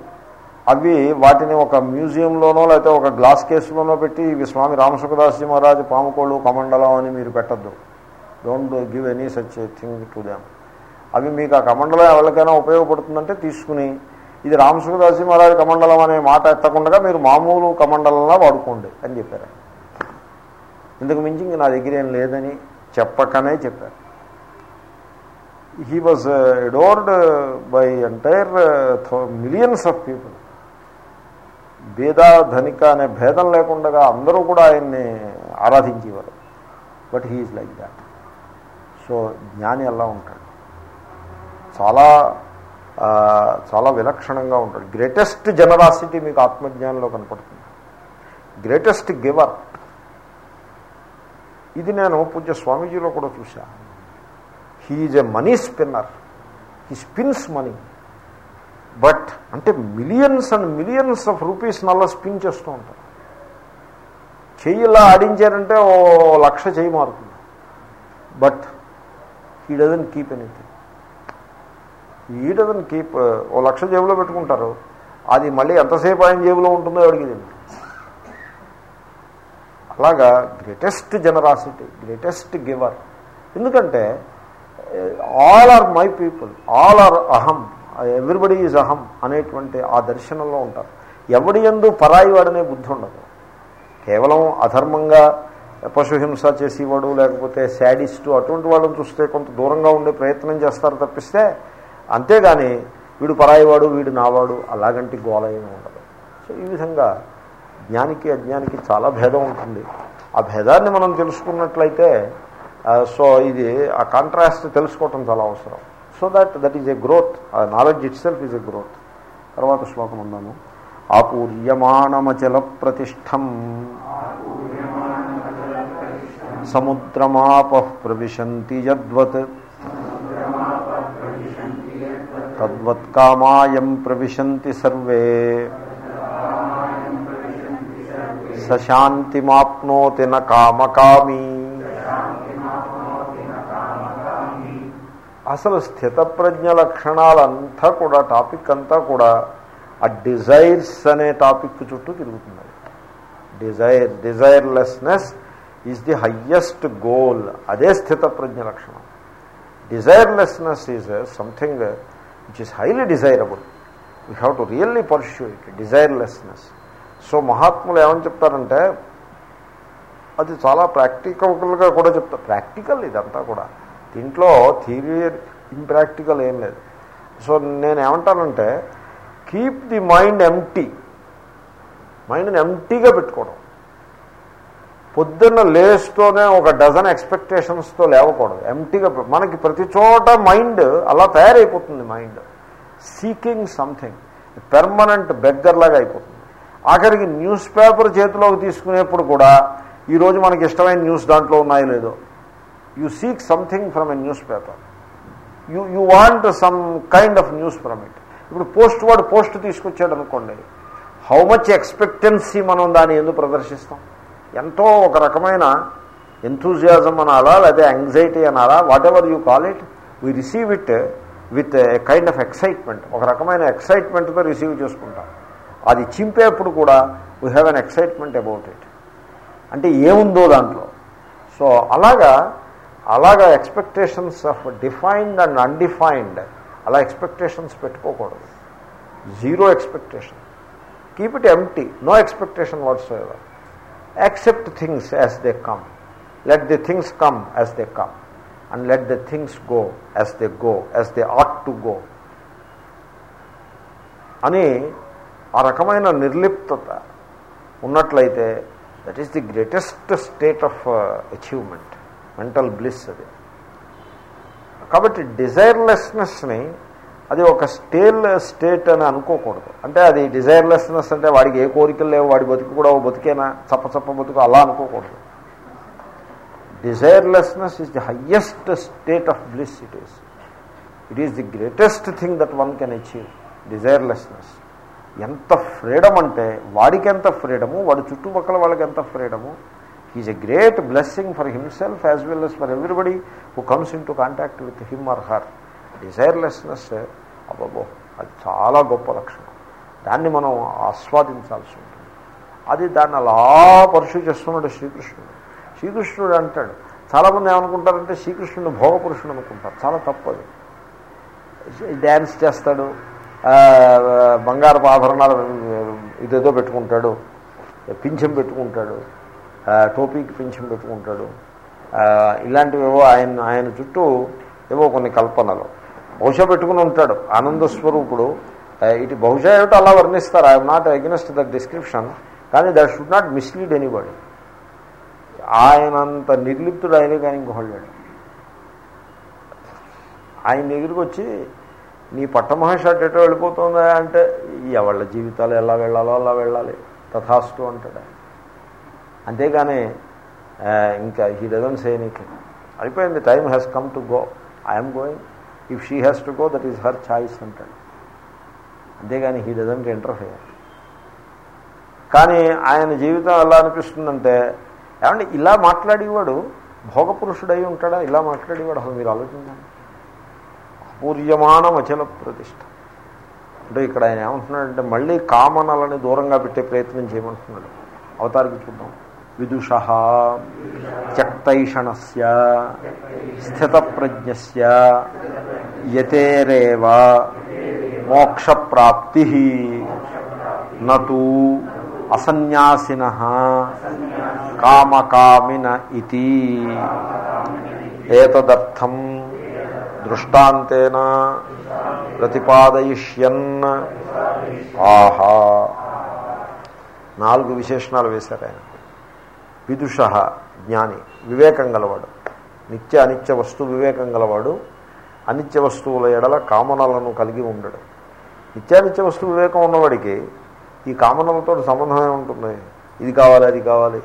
అవి వాటిని ఒక మ్యూజియంలోనో లేకపోతే ఒక గ్లాస్ కేసులోనో పెట్టి ఇవి స్వామి రామసుఖదాస్జీ మహారాజు పాము కోళ్ళు కమండలం అని మీరు పెట్టద్దు. Don't give any such thing to them అవి మీకు ఆ కమండలం ఎవరికైనా ఉపయోగపడుతుందంటే తీసుకుని ఇది రామసుఖదాసి మహారాజు కమండలం అనే మాట ఎత్తకుండా మీరు మామూలు కమండలంలా వాడుకోండి అని చెప్పారు ఇంతకు మించి ఇంక నా దగ్గర ఏం లేదని చెప్పకనే చెప్పారు. He was adored by entire millions of people భేద ధనిక అనే భేదం లేకుండా అందరూ కూడా ఆయన్ని ఆరాధించేవారు. But he's like that so జ్ఞాని ఎలా ఉంటాడు. చాలా uh, చాలా విలక్షణంగా ఉంటాడు. గ్రేటెస్ట్ జనరాసిటీ మీకు ఆత్మజ్ఞానంలో కనపడుతుంది. గ్రేటెస్ట్ గివర్ ఇది నేను పూజ్య స్వామీజీలో కూడా చూసా he's a money spinner he spins money but అంటే millions and millions of rupees నల్లా స్పిన్ చేస్తూ ఉంటారు. చెయ్యి ఇలా ఆడించారంటే ఓ లక్ష చేయి మారుతుంది. But he doesn't keep anything he doesn't keep ఓ లక్ష జేబులో పెట్టుకుంటారు. అది మళ్ళీ ఎంతసేపు ఆయన జేబులో ఉంటుందో అడిగింది అలాగా గ్రేటెస్ట్ జనరాసిటీ గ్రేటెస్ట్ గివర్ ఎందుకంటే all are my people all are అహం ఎవ్రీబడి ఈజ్ అహం అనేటువంటి ఆ దర్శనంలో ఉంటారు. ఎవడి ఎందు పరాయి వాడనే బుద్ధి ఉండదు. కేవలం అధర్మంగా పశుహింస చేసేవాడు లేకపోతే శాడిస్టు అటువంటి వాళ్ళని చూస్తే కొంత దూరంగా ఉండే ప్రయత్నం చేస్తారు తప్పిస్తే అంతేగాని వీడు పరాయివాడు వీడు నావాడు అలాగంటి గోలయం ఉండదు. సో ఈ విధంగా జ్ఞానికి అజ్ఞానికి చాలా భేదం ఉంటుంది. ఆ భేదాన్ని మనం తెలుసుకున్నట్లయితే సో ఇది ఆ కాంట్రాస్ట్ తెలుసుకోవటం చాలా అవసరం. So that that is a growth ఆ knowledge it self is a growth తర్వాత శ్లోకం ఉన్నాను ఆపూర్యమాణమచల ప్రతిష్టం సముద్రమాప ప్రవిశంతి యద్వత్. తద్వత్కామాయం ప్రవిశంతి సర్వే. సశాంతిమాప్నోతి న కామకామీ అసలు స్థితప్రజ్ఞ లక్షణాలంతా కూడా టాపిక్ అంతా కూడా ఆ డిజైర్స్ అనే టాపిక్ చుట్టూ తిరుగుతుంది desire desirelessness is the highest goal అదే స్థితప్రజ్ఞ లక్షణం desirelessness is something which is highly desirable we have to really pursue it desirelessness so మహాత్ములు ఏమని చెప్తారంటే అది చాలా ప్రాక్టికల్గా కూడా చెప్తారు ప్రాక్టికల్ ఇదంతా కూడా. దీంట్లో థీరీ ఇంప్రాక్టికల్ ఏం లేదు. సో నేను ఏమంటానంటే కీప్ ది మైండ్ ఎంటీ మైండ్ని ఎంటీగా పెట్టుకోవడం. పొద్దున్న లేస్తూనే ఒక డజన్ ఎక్స్పెక్టేషన్స్తో లేవకూడదు. ఎంటీగా మనకి ప్రతి చోట మైండ్ అలా తయారైపోతుంది mind. Seeking something. Permanent beggar లాగా అయిపోతుంది. ఆఖరికి న్యూస్ పేపర్ చేతిలోకి తీసుకునేప్పుడు కూడా ఈరోజు మనకి ఇష్టమైన న్యూస్ దాంట్లో ఉన్నాయో లేదో. You seek something from a news paper you you want some kind of news from it ఇప్పుడు పోస్ట్ వాడు పోస్ట్ తీసుకొచ్చాడు అనుకోండి. హౌ మచ్ ఎక్స్పెక్టెన్సీ మనం దాన్ని ఎందుకు ప్రదర్శిస్తాం? ఎంతో ఒక రకమైన ఎంతూజియాజం అనాలా లేదా యాంగ్జైటీ అనాలా whatever you call it we receive it with a kind of excitement ఒక రకమైన ఎక్సైట్మెంట్తో రిసీవ్ చేసుకుంటాం. అది చింపేప్పుడు కూడా we have an excitement about it అంటే ఏముందో దాంట్లో. సో అలాగా అలాగా expectations of defined and undefined అలా ఎక్స్పెక్టేషన్స్ పెట్టుకోకూడదు. Zero expectation keep it empty no expectation whatsoever accept things as they come let the things come as they come and let the things go as they go as they ought to go అని ఆ రకమైన నిర్లిప్తత ఉన్నట్లయితే that is the greatest state of achievement mental bliss అది. కాబట్టి డిజైర్లెస్నెస్ని అది ఒక stale state అని అనుకోకూడదు. అంటే అది డిజైర్లెస్నెస్ అంటే వాడికి ఏ కోరికలు లేవు వాడి బతుకు కూడా ఓ బతికేనా చప్ప చప్ప బతుకు అలా అనుకోకూడదు. Desirelessness is the highest state of bliss it is it is the greatest thing that one can achieve desirelessness ఎంత ఫ్రీడమ్ అంటే వాడికి ఎంత ఫ్రీడము వాడి చుట్టుపక్కల వాళ్ళకి ఎంత freedom is a great blessing for himself as well as for everybody who comes into contact with him or her desirelessness అబ్బాబో అది చాలా గొప్ప లక్షణం. దాన్ని మనం ఆస్వాదించాల్సి ఉంటుంది. అది దాన్ని అలా పరుషు చేస్తున్నాడు శ్రీకృష్ణుడు. శ్రీకృష్ణుడు అంటాడు చాలామంది ఏమనుకుంటారంటే శ్రీకృష్ణుడు భోగపురుషుడు అనుకుంటారు. చాలా తప్పదు డ్యాన్స్ చేస్తాడు బంగారపు ఆభరణాలు ఇదేదో పెట్టుకుంటాడు పింఛం పెట్టుకుంటాడు టోపీకి పింఛం పెట్టుకుంటాడు. ఇలాంటివేవో ఆయన ఆయన చుట్టూ ఏవో కొన్ని కల్పనలు. బహుశా పెట్టుకుని ఉంటాడు ఆనంద స్వరూపుడు. ఇటు బహుశా ఏమిటో అలా వర్ణిస్తారు I'm not against that description కానీ that should not mislead anybody ఆయనంత నిర్లిప్తుడు ఆయన కానీ ఇంకొకళ్ళు ఆయన దగ్గరికి వచ్చి నీ పట్టమహర్షి అటెటో వెళ్ళిపోతుందా అంటే ఎవళ్ళ జీవితాలు ఎలా వెళ్ళాలో అలా వెళ్ళాలి. తథాస్తు అంటాడు అంతేగాని ఇంకా హీ డజన్ సే ఎనీథింగ్ అయిపోయింది time has come to go I'm going if she has to go that is her choice అంటాడు. అంతేగాని హీ డజంట్ ఇంటర్ఫియర్ కానీ ఆయన జీవితం ఎలా అనిపిస్తుందంటే ఏమంటే ఇలా మాట్లాడేవాడు భోగపురుషుడై ఉంటాడా? ఇలా మాట్లాడేవాడు అసలు మీరు ఆలోచించండి. పూర్యమానం అచల ప్రతిష్ట. అంటే ఇక్కడ ఆయన ఏమంటున్నాడంటే మళ్ళీ కామనలని దూరంగా పెట్టే ప్రయత్నం చేయమంటున్నాడు. అవతారికి చూద్దాం. విదుష త్యక్తైషణస్య స్థితప్రజ్ఞస్య యతేరేవ మోక్షప్రాప్తి నూ అసన్యాసిన కామకామిన ఇది ఏతదర్థం దృష్టాంతేన ప్రతిపాదయిష్యన్. ఆహా. నాలుగు విశేషణాలు వేశారు ఆయన. విదుష జ్ఞాని వివేకం గలవాడు. నిత్య అనిత్య వస్తు వివేకం గలవాడు. అనిత్య వస్తువుల ఎడల కామనలను కలిగి ఉండడు. నిత్యానిత్య వస్తు వివేకం ఉన్నవాడికి ఈ కామనలతో సంబంధమే ఉంటుంది. ఇది కావాలి అది కావాలి.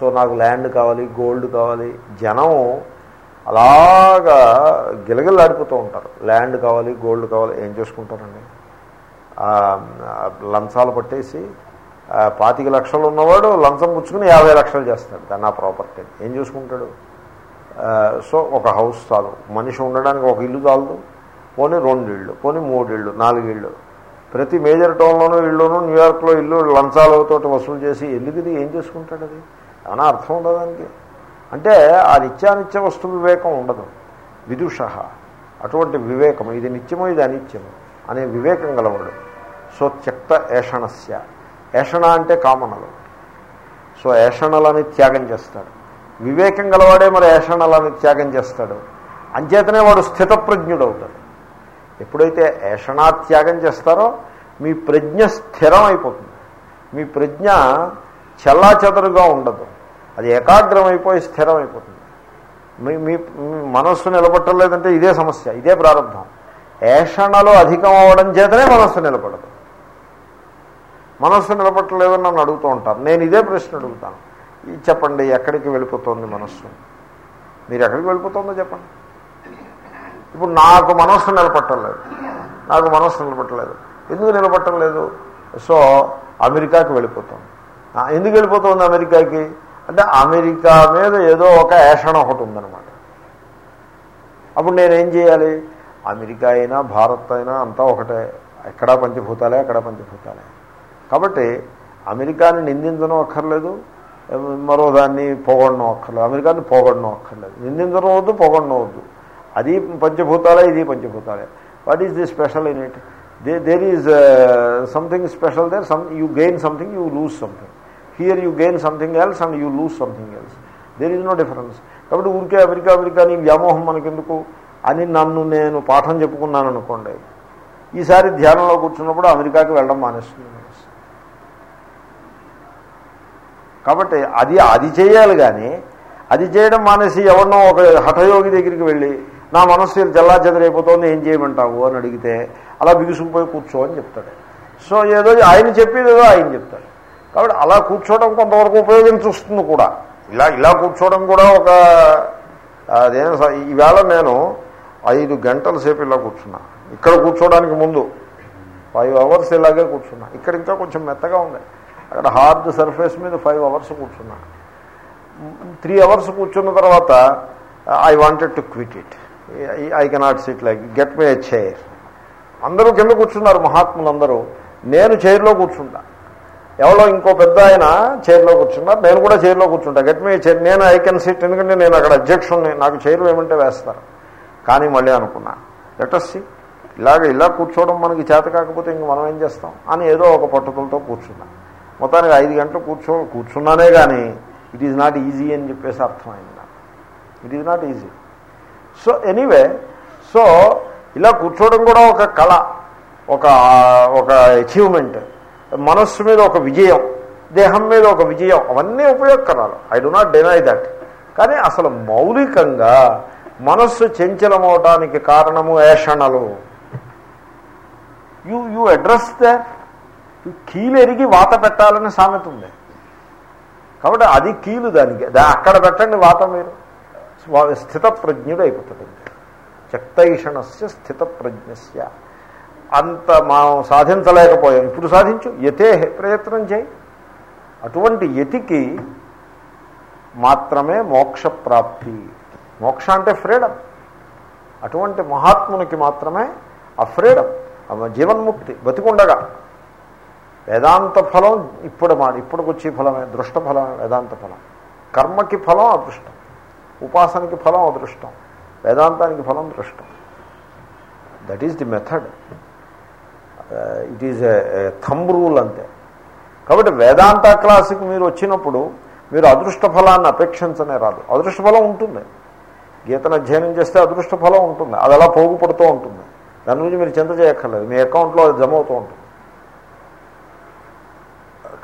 సో నాకు ల్యాండ్ కావాలి గోల్డ్ కావాలి. జనం అలాగా గిలగిల్లాడిపోతూ ఉంటారు. ల్యాండ్ కావాలి గోల్డ్ కావాలి ఏం చేసుకుంటారండి? లంచాలు పట్టేసి పాతిక లక్షలు ఉన్నవాడు లంచం పుచ్చుకుని యాభై లక్షలు చేస్తాడు. దాన్ని ఆ ప్రాపర్టీ. ఏం చూసుకుంటాడు? సో ఒక హౌస్ చాలు. మనిషి ఉండడానికి ఒక ఇల్లు చాలదు. పోనీ రెండు ఇళ్ళు పోనీ మూడు ఇళ్ళు నాలుగు ఇళ్ళు ప్రతి మేజర్ టౌన్లోనూ ఇల్లును న్యూయార్క్లో ఇల్లు లంచాలతో వసూలు చేసి ఎందుకు ఇది ఏం చేసుకుంటాడు అది? ఏమైనా అర్థం ఉండదు దానికి? అంటే ఆ నిత్యానిత్య వస్తు వివేకం ఉండదు. విదుష. అటువంటి వివేకం ఇది నిత్యమో ఇది అనిత్యము అనే వివేకం గలవాడు. సో త్యక్త ఏషణస్య. ఏషణ అంటే కామనలు. సో ఏషణలని త్యాగం చేస్తాడు. వివేకం గలవాడే మరి ఏషణలని త్యాగం చేస్తాడు. అంచేతనే వాడు స్థితప్రజ్ఞుడు అవుతాడు ఎప్పుడైతే ఏషణా త్యాగం చేస్తారో మీ ప్రజ్ఞ స్థిరం అయిపోతుంది మీ ప్రజ్ఞ చెల్లాచెదరుగా ఉండదు. అది ఏకాగ్రమైపోయి స్థిరం అయిపోతుంది మీ మీ మనస్సు నిలబట్టలేదంటే ఇదే సమస్య ఇదే ప్రారంభం. ఏషణలో అధికం అవ్వడం చేతనే మనస్సు నిలబడదు. మనస్సు నిలబట్టలేదని నన్ను అడుగుతూ ఉంటాను నేను ఇదే ప్రశ్న అడుగుతాను. ఇది చెప్పండి ఎక్కడికి వెళ్ళిపోతుంది మనస్సు? మీరు ఎక్కడికి వెళ్ళిపోతుందో చెప్పండి. ఇప్పుడు నాకు మనస్సు నిలబట్టలేదు నాకు మనస్సు నిలబట్టలేదు ఎందుకు నిలబట్టలేదు సో అమెరికాకి వెళ్ళిపోతాం ఎందుకు వెళ్ళిపోతుంది అమెరికాకి? అంటే అమెరికా మీద ఏదో ఒక ఏషణ ఒకటి ఉందన్నమాట. అప్పుడు నేనేం చేయాలి? అమెరికా అయినా భారత్ అయినా అంతా ఒకటే. ఎక్కడా పంచభూతాలే అక్కడ పంచభూతాలే. కాబట్టి అమెరికాని నిందించడం అక్కర్లేదు. మరో దాన్ని పోగొడడం అక్కర్లేదు. అమెరికాని పోగొడడం అక్కర్లేదు. నిందించడం వద్దు పొగడడం వద్దు. అది పంచభూతాలే ఇది పంచభూతాలే. What is the special in it they there is something special there some you gain something you lose something here you gain something else and you lose something else there is no difference కాబట్టి ఊరికే America America నీ వ్యామోహం మనకెందుకు? అని నన్ను నేను పాఠం చెప్పుకున్నాను అనుకోండి. ఈసారి ధ్యానంలో కూర్చున్నప్పుడు అమెరికాకి వెళ్ళడం మానేస్తుంది కాబట్టి అది అది చేయాలి కానీ అది చేయడం మానేసి ఎవరినో ఒక హఠయోగి దగ్గరికి వెళ్ళి నా మనస్సు జల్లా చెదరైపోతుంది ఏం చేయమంటావు? అని అడిగితే అలా బిగుసుకుపోయి కూర్చో అని చెప్తాడు. సో ఏదో ఆయన చెప్పేది ఏదో ఆయన చెప్తాడు. కాబట్టి అలా కూర్చోవడం కొంతవరకు ఉపయోగించొస్తుంది కూడా. ఇలా ఇలా కూర్చోవడం కూడా ఒక అదేం స- ఈవేళ నేను ఐదు గంటల సేపు ఇలా కూర్చున్నా. ఇక్కడ కూర్చోవడానికి ముందు ఫైవ్ అవర్స్ ఇలాగే కూర్చున్నా. ఇక్కడ ఇంకా కొంచెం మెత్తగా ఉంది. అక్కడ హార్డ్ సర్ఫేస్ మీద ఫైవ్ అవర్స్ కూర్చున్నా. త్రీ అవర్స్ కూర్చున్న తర్వాత I wanted to quit it I cannot sit like get me chair అందరూ కింద కూర్చున్నారు మహాత్ములందరూ. నేను చైర్లో కూర్చుంటా. ఎవరో ఇంకో పెద్ద ఆయన చైర్లో కూర్చున్నారు నేను కూడా చైర్లో కూర్చుంటా. గట్ మీ చైర్ నేను ఐ కెన్ సిట్ ఎందుకంటే నేను అక్కడ అధ్యక్షుణ్ణి నాకు చైర్ ఏమంటే వేస్తారు. కానీ మళ్ళీ అనుకున్నా లెటస్సి ఇలాగ ఇలా కూర్చోవడం మనకి చేత కాకపోతే ఇంక మనం ఏం చేస్తాం? అని ఏదో ఒక పట్టుదలతో కూర్చున్నా. మొత్తానికి ఐదు గంటలు కూర్చో కూర్చున్నానే కానీ ఇట్ ఈజ్ నాట్ ఈజీ అని చెప్పేసి అర్థమైంది నాకు. It is not easy so anyway so ఇలా కూర్చోవడం కూడా ఒక కళ ఒక ఒక అచీవ్మెంట్ మనస్సు మీద ఒక విజయం దేహం మీద ఒక విజయం అవన్నీ ఉపయోగకరాలు. I do not deny that కానీ అసలు మౌలికంగా మనస్సు చెంచలమవటానికి కారణము ఏషణలు. యూ యూ అడ్రస్ ద కీలు ఎరిగి వాత పెట్టాలని సామెత ఉంది. కాబట్టి అది కీలు దానికి. దా అక్కడ పెట్టండి వాత మీరు. స్థిత స్థితప్రజ్ఞుడు అయిపోతుంది చక్తైషణస్య స్థితప్రజ్ఞస్య. అంత మనం సాధించలేకపోయాం. ఇప్పుడు సాధించు. యతే ప్రయత్నం చేయి. అటువంటి యతికి మాత్రమే మోక్ష ప్రాప్తి. మోక్ష అంటే ఫ్రీడమ్. అటువంటి మహాత్మునికి మాత్రమే ఆ ఫ్రీడమ్. జీవన్ముక్తి. బతికుండగా. వేదాంత ఫలం ఇప్పుడు మా ఇప్పటికొచ్చే ఫలమే. దృష్ట ఫలమే. వేదాంత ఫలం. కర్మకి ఫలం అదృష్టం. ఉపాసనకి ఫలం అదృష్టం. వేదాంతానికి ఫలం దృష్టం. That is the method. It is a thumb rule అంతే. కాబట్టి వేదాంత క్లాసుకి మీరు వచ్చినప్పుడు మీరు అదృష్ట ఫలాన్ని అపేక్షించనే రాదు. అదృష్ట ఫలం ఉంటుంది. గీతను అధ్యయనం చేస్తే అదృష్ట ఫలం ఉంటుంది. అది అలా పోగుపడుతూ ఉంటుంది. దాని గురించి మీరు చింత చేయక్కర్లేదు. మీ అకౌంట్లో అది జమ అవుతూ ఉంటుంది.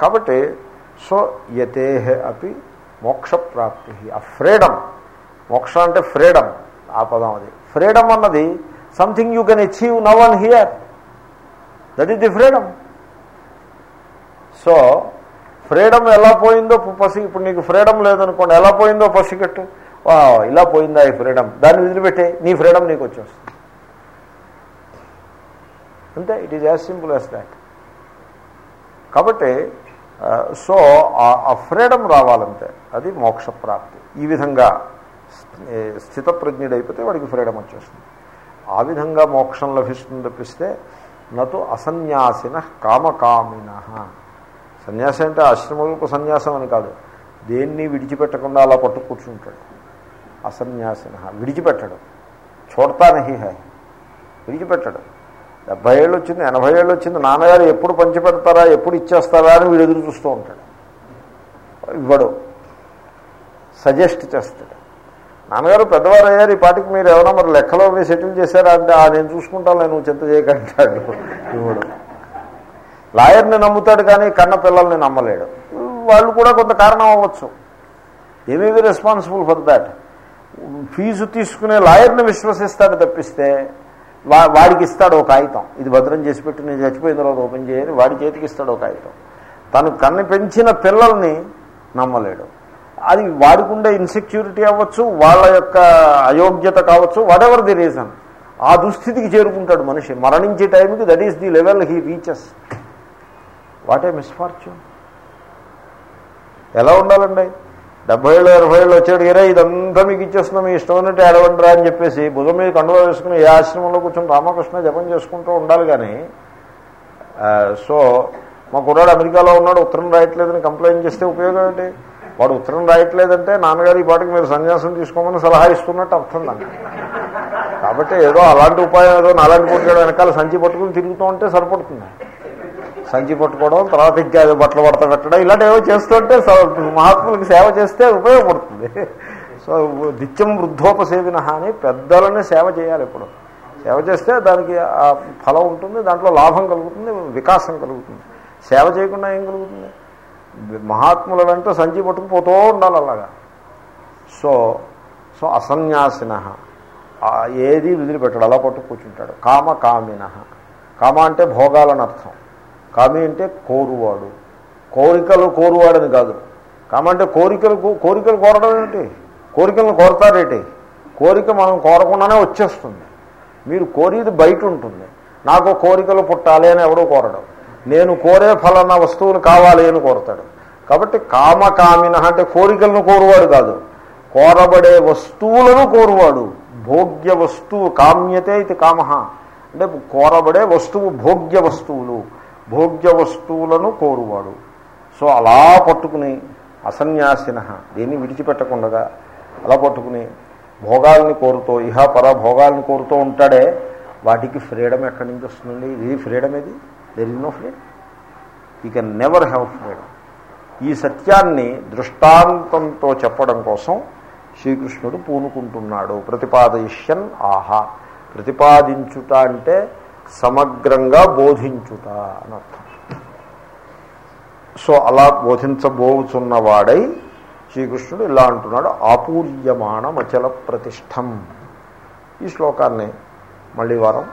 కాబట్టి సో యతేహ అపి మోక్ష ప్రాప్తి ఆ ఫ్రీడమ్ మోక్ష అంటే ఫ్రీడమ్ ఆ పదం అది. ఫ్రీడమ్ అన్నది something you can achieve now and here that is the freedom so freedom ఎలా పోయిందో పసి ఇప్పుడు నీకు ఫ్రీడమ్ లేదనుకోండి ఎలా పోయిందో పసిగట్టు? ఇలా పోయిందా ఈ ఫ్రీడమ్ దాన్ని వదిలిపెట్టే నీ ఫ్రీడమ్ నీకు వచ్చేస్తుంది. అంతే it is as simple as that కాబట్టి సో ఆ ఫ్రీడమ్ రావాలంటే అది మోక్షప్రాప్తి ఈ విధంగా స్థితప్రజ్ఞుడైపోతే వాడికి ఫ్రీడమ్ వచ్చేస్తుంది. ఆ విధంగా మోక్షం లభిస్తుంది తప్పిస్తే నటు అసన్యాసిన కామకామిన. సన్యాసి అంటే ఆశ్రమములకు సన్యాసం అని కాదు. దేన్ని విడిచిపెట్టకుండా అలా పట్టు కూర్చుంటాడు. అసన్యాసిన. విడిచిపెట్టడు. చూడతానహి హాయ్ విడిచిపెట్టడు. డెబ్బై ఏళ్ళు వచ్చింది ఎనభై ఏళ్ళు వచ్చింది నాన్నగారు ఎప్పుడు పంచిపెడతారా ఎప్పుడు ఇచ్చేస్తారా అని వీడు ఎదురు చూస్తూ ఉంటాడు. ఇవ్వడు. సజెస్ట్ చేస్తాడు. నాన్నగారు పెద్దవారు అయ్యారు ఈ పాటికి మీరు ఎవరో మరి లెక్కలో మీరు సెటిల్ చేశారా అంటే ఆ నేను చూసుకుంటాను నేను చింత చేయకంటాడు. ఇవ్వడు. లాయర్ని నమ్ముతాడు కానీ కన్న పిల్లల్ని నమ్మలేడు. వాళ్ళు కూడా కొంత కారణం అవ్వచ్చు. ఏమీ రెస్పాన్సిబుల్ ఫర్ దాట్? ఫీజు తీసుకునే లాయర్ని విశ్వసిస్తాడు తప్పిస్తే వా వాడికి ఇస్తాడు ఒక కాగితం ఇది భద్రం చేసి పెట్టి నేను చచ్చిపోయిన తర్వాత ఓపెన్ చేయని వాడి చేతికి ఇస్తాడు ఒక కాగితం తను కన్ను పెంచిన పిల్లల్ని నమ్మలేడు. అది వాడికుండే ఇన్సెక్యూరిటీ అవ్వచ్చు వాళ్ళ యొక్క అయోగ్యత కావచ్చు వాట్ ఎవర్ ది రీజన్ ఆ దుస్థితికి చేరుకుంటాడు మనిషి. మరణించే టైంకి that is the level he reaches what a misfortune ఎలా ఉండాలండి? డెబ్బై ఏళ్ళు ఇరవై ఏళ్ళు వచ్చాడు ఇరే ఇదంతా మీకు ఇచ్చేస్తున్నాం మీ ఇష్టం ఉన్నట్టు ఏడవండిరా అని చెప్పేసి భుజం మీద కండువా వేసుకుని ఏ ఆశ్రమంలో కూర్చొని రామకృష్ణ జపం చేసుకుంటూ ఉండాలి కానీ సో మా కుర్రాడు అమెరికాలో ఉన్నాడు ఉత్తరం రాయట్లేదని కంప్లైంట్ చేస్తే ఉపయోగం ఏంటి? వాడు ఉత్తరం రాయట్లేదంటే నాన్నగారు ఈ పాటకు మీరు సన్యాసం తీసుకోమని సలహా ఇస్తున్నట్టు అర్థం దాన్ని కాబట్టి ఏదో అలాంటి ఉపాయం ఏదో నాలాంటి పుట్టుకోవడం వెనకాల సంచి పట్టుకుని తిరుగుతూ ఉంటే సరిపడుతుంది. సంచి పట్టుకోవడం తర్వాత ఇంకా బట్టలు పడత పెట్టడం ఇలాంటి ఏవో చేస్తుంటే మహాత్ములకి సేవ చేస్తే ఉపయోగపడుతుంది. సో నిత్యం వృద్ధోపసేవిన అని పెద్దలని సేవ చేయాలి ఇప్పుడు సేవ చేస్తే దానికి ఆ ఫలం ఉంటుంది దాంట్లో లాభం కలుగుతుంది వికాసం కలుగుతుంది. సేవ చేయకుండా ఏం కలుగుతుంది? మహాత్ముల వెంట సంచి పట్టుకుపోతూ ఉండాలి అలాగా. సో సో అసన్యాసిన. ఏది వదిలిపెట్టాడు అలా పట్టు కూర్చుంటాడు. కామ కామిన. కామ అంటే భోగాలని అర్థం. కామి అంటే కోరువాడు. కోరికలు కోరువాడని కాదు. కామ అంటే కోరికలు కోరికలు కోరడం ఏంటి కోరికలను కోరతారేటి కోరిక మనం కోరకుండానే వచ్చేస్తుంది. మీరు కోరిది బయట ఉంటుంది. నాకు కోరికలు పుట్టాలి అని ఎవడో కోరడం. నేను కోరే ఫలానా వస్తువులు కావాలి అని కోరతాడు. కాబట్టి కామకామిన అంటే కోరికలను కోరువాడు కాదు. కోరబడే వస్తువులను కోరువాడు. భోగ్య వస్తువు కామ్యతే ఇది కామ. అంటే కోరబడే వస్తువు భోగ్య వస్తువులు. భోగ్య వస్తువులను కోరువాడు. సో అలా పట్టుకుని అసన్యాసిన. దీన్ని విడిచిపెట్టకుండా అలా పట్టుకుని భోగాల్ని కోరుతూ ఇహ పర భోగాల్ని కోరుతూ ఉంటాడే వాటికి ఫ్రీడమ్ ఎక్కడి నుంచి వస్తుందండి? ఇది ఫ్రీడమ్ ఇది there is no freedom you can never have freedom ఈ సత్యాన్ని దృష్టాంతంతో చెప్పడం కోసం శ్రీకృష్ణుడు పూనుకుంటున్నాడు. ప్రతిపాదయిష్యన్ ఆహా. ప్రతిపాదించుట అంటే సమగ్రంగా బోధించుట అని అర్థం. సో అలా బోధించబోచున్నవాడై శ్రీకృష్ణుడు ఇలా అంటున్నాడు ఆపూర్యమాణ అచల ప్రతిష్టం ఈ శ్లోకాన్ని మళ్ళీ వారం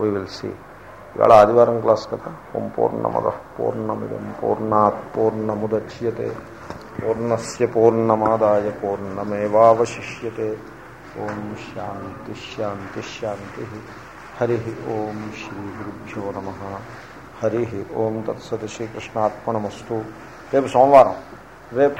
వీ విల్ సీ ఇవాళ ఆదివారం క్లాస్ కదా ఓం పూర్ణమద పూర్ణమిదం పూర్ణాత్ పూర్ణముద్యతే పూర్ణస్ పూర్ణమాదాయ పూర్ణమేవాశిష్యతే ఓం శాంతి శాంతి శాంతి హరి ఓం శ్రీ గురుభ్యో నమ హరి ఓం తత్సత్ శ్రీకృష్ణాత్మనమస్తు రేపు సోమవారం రేపు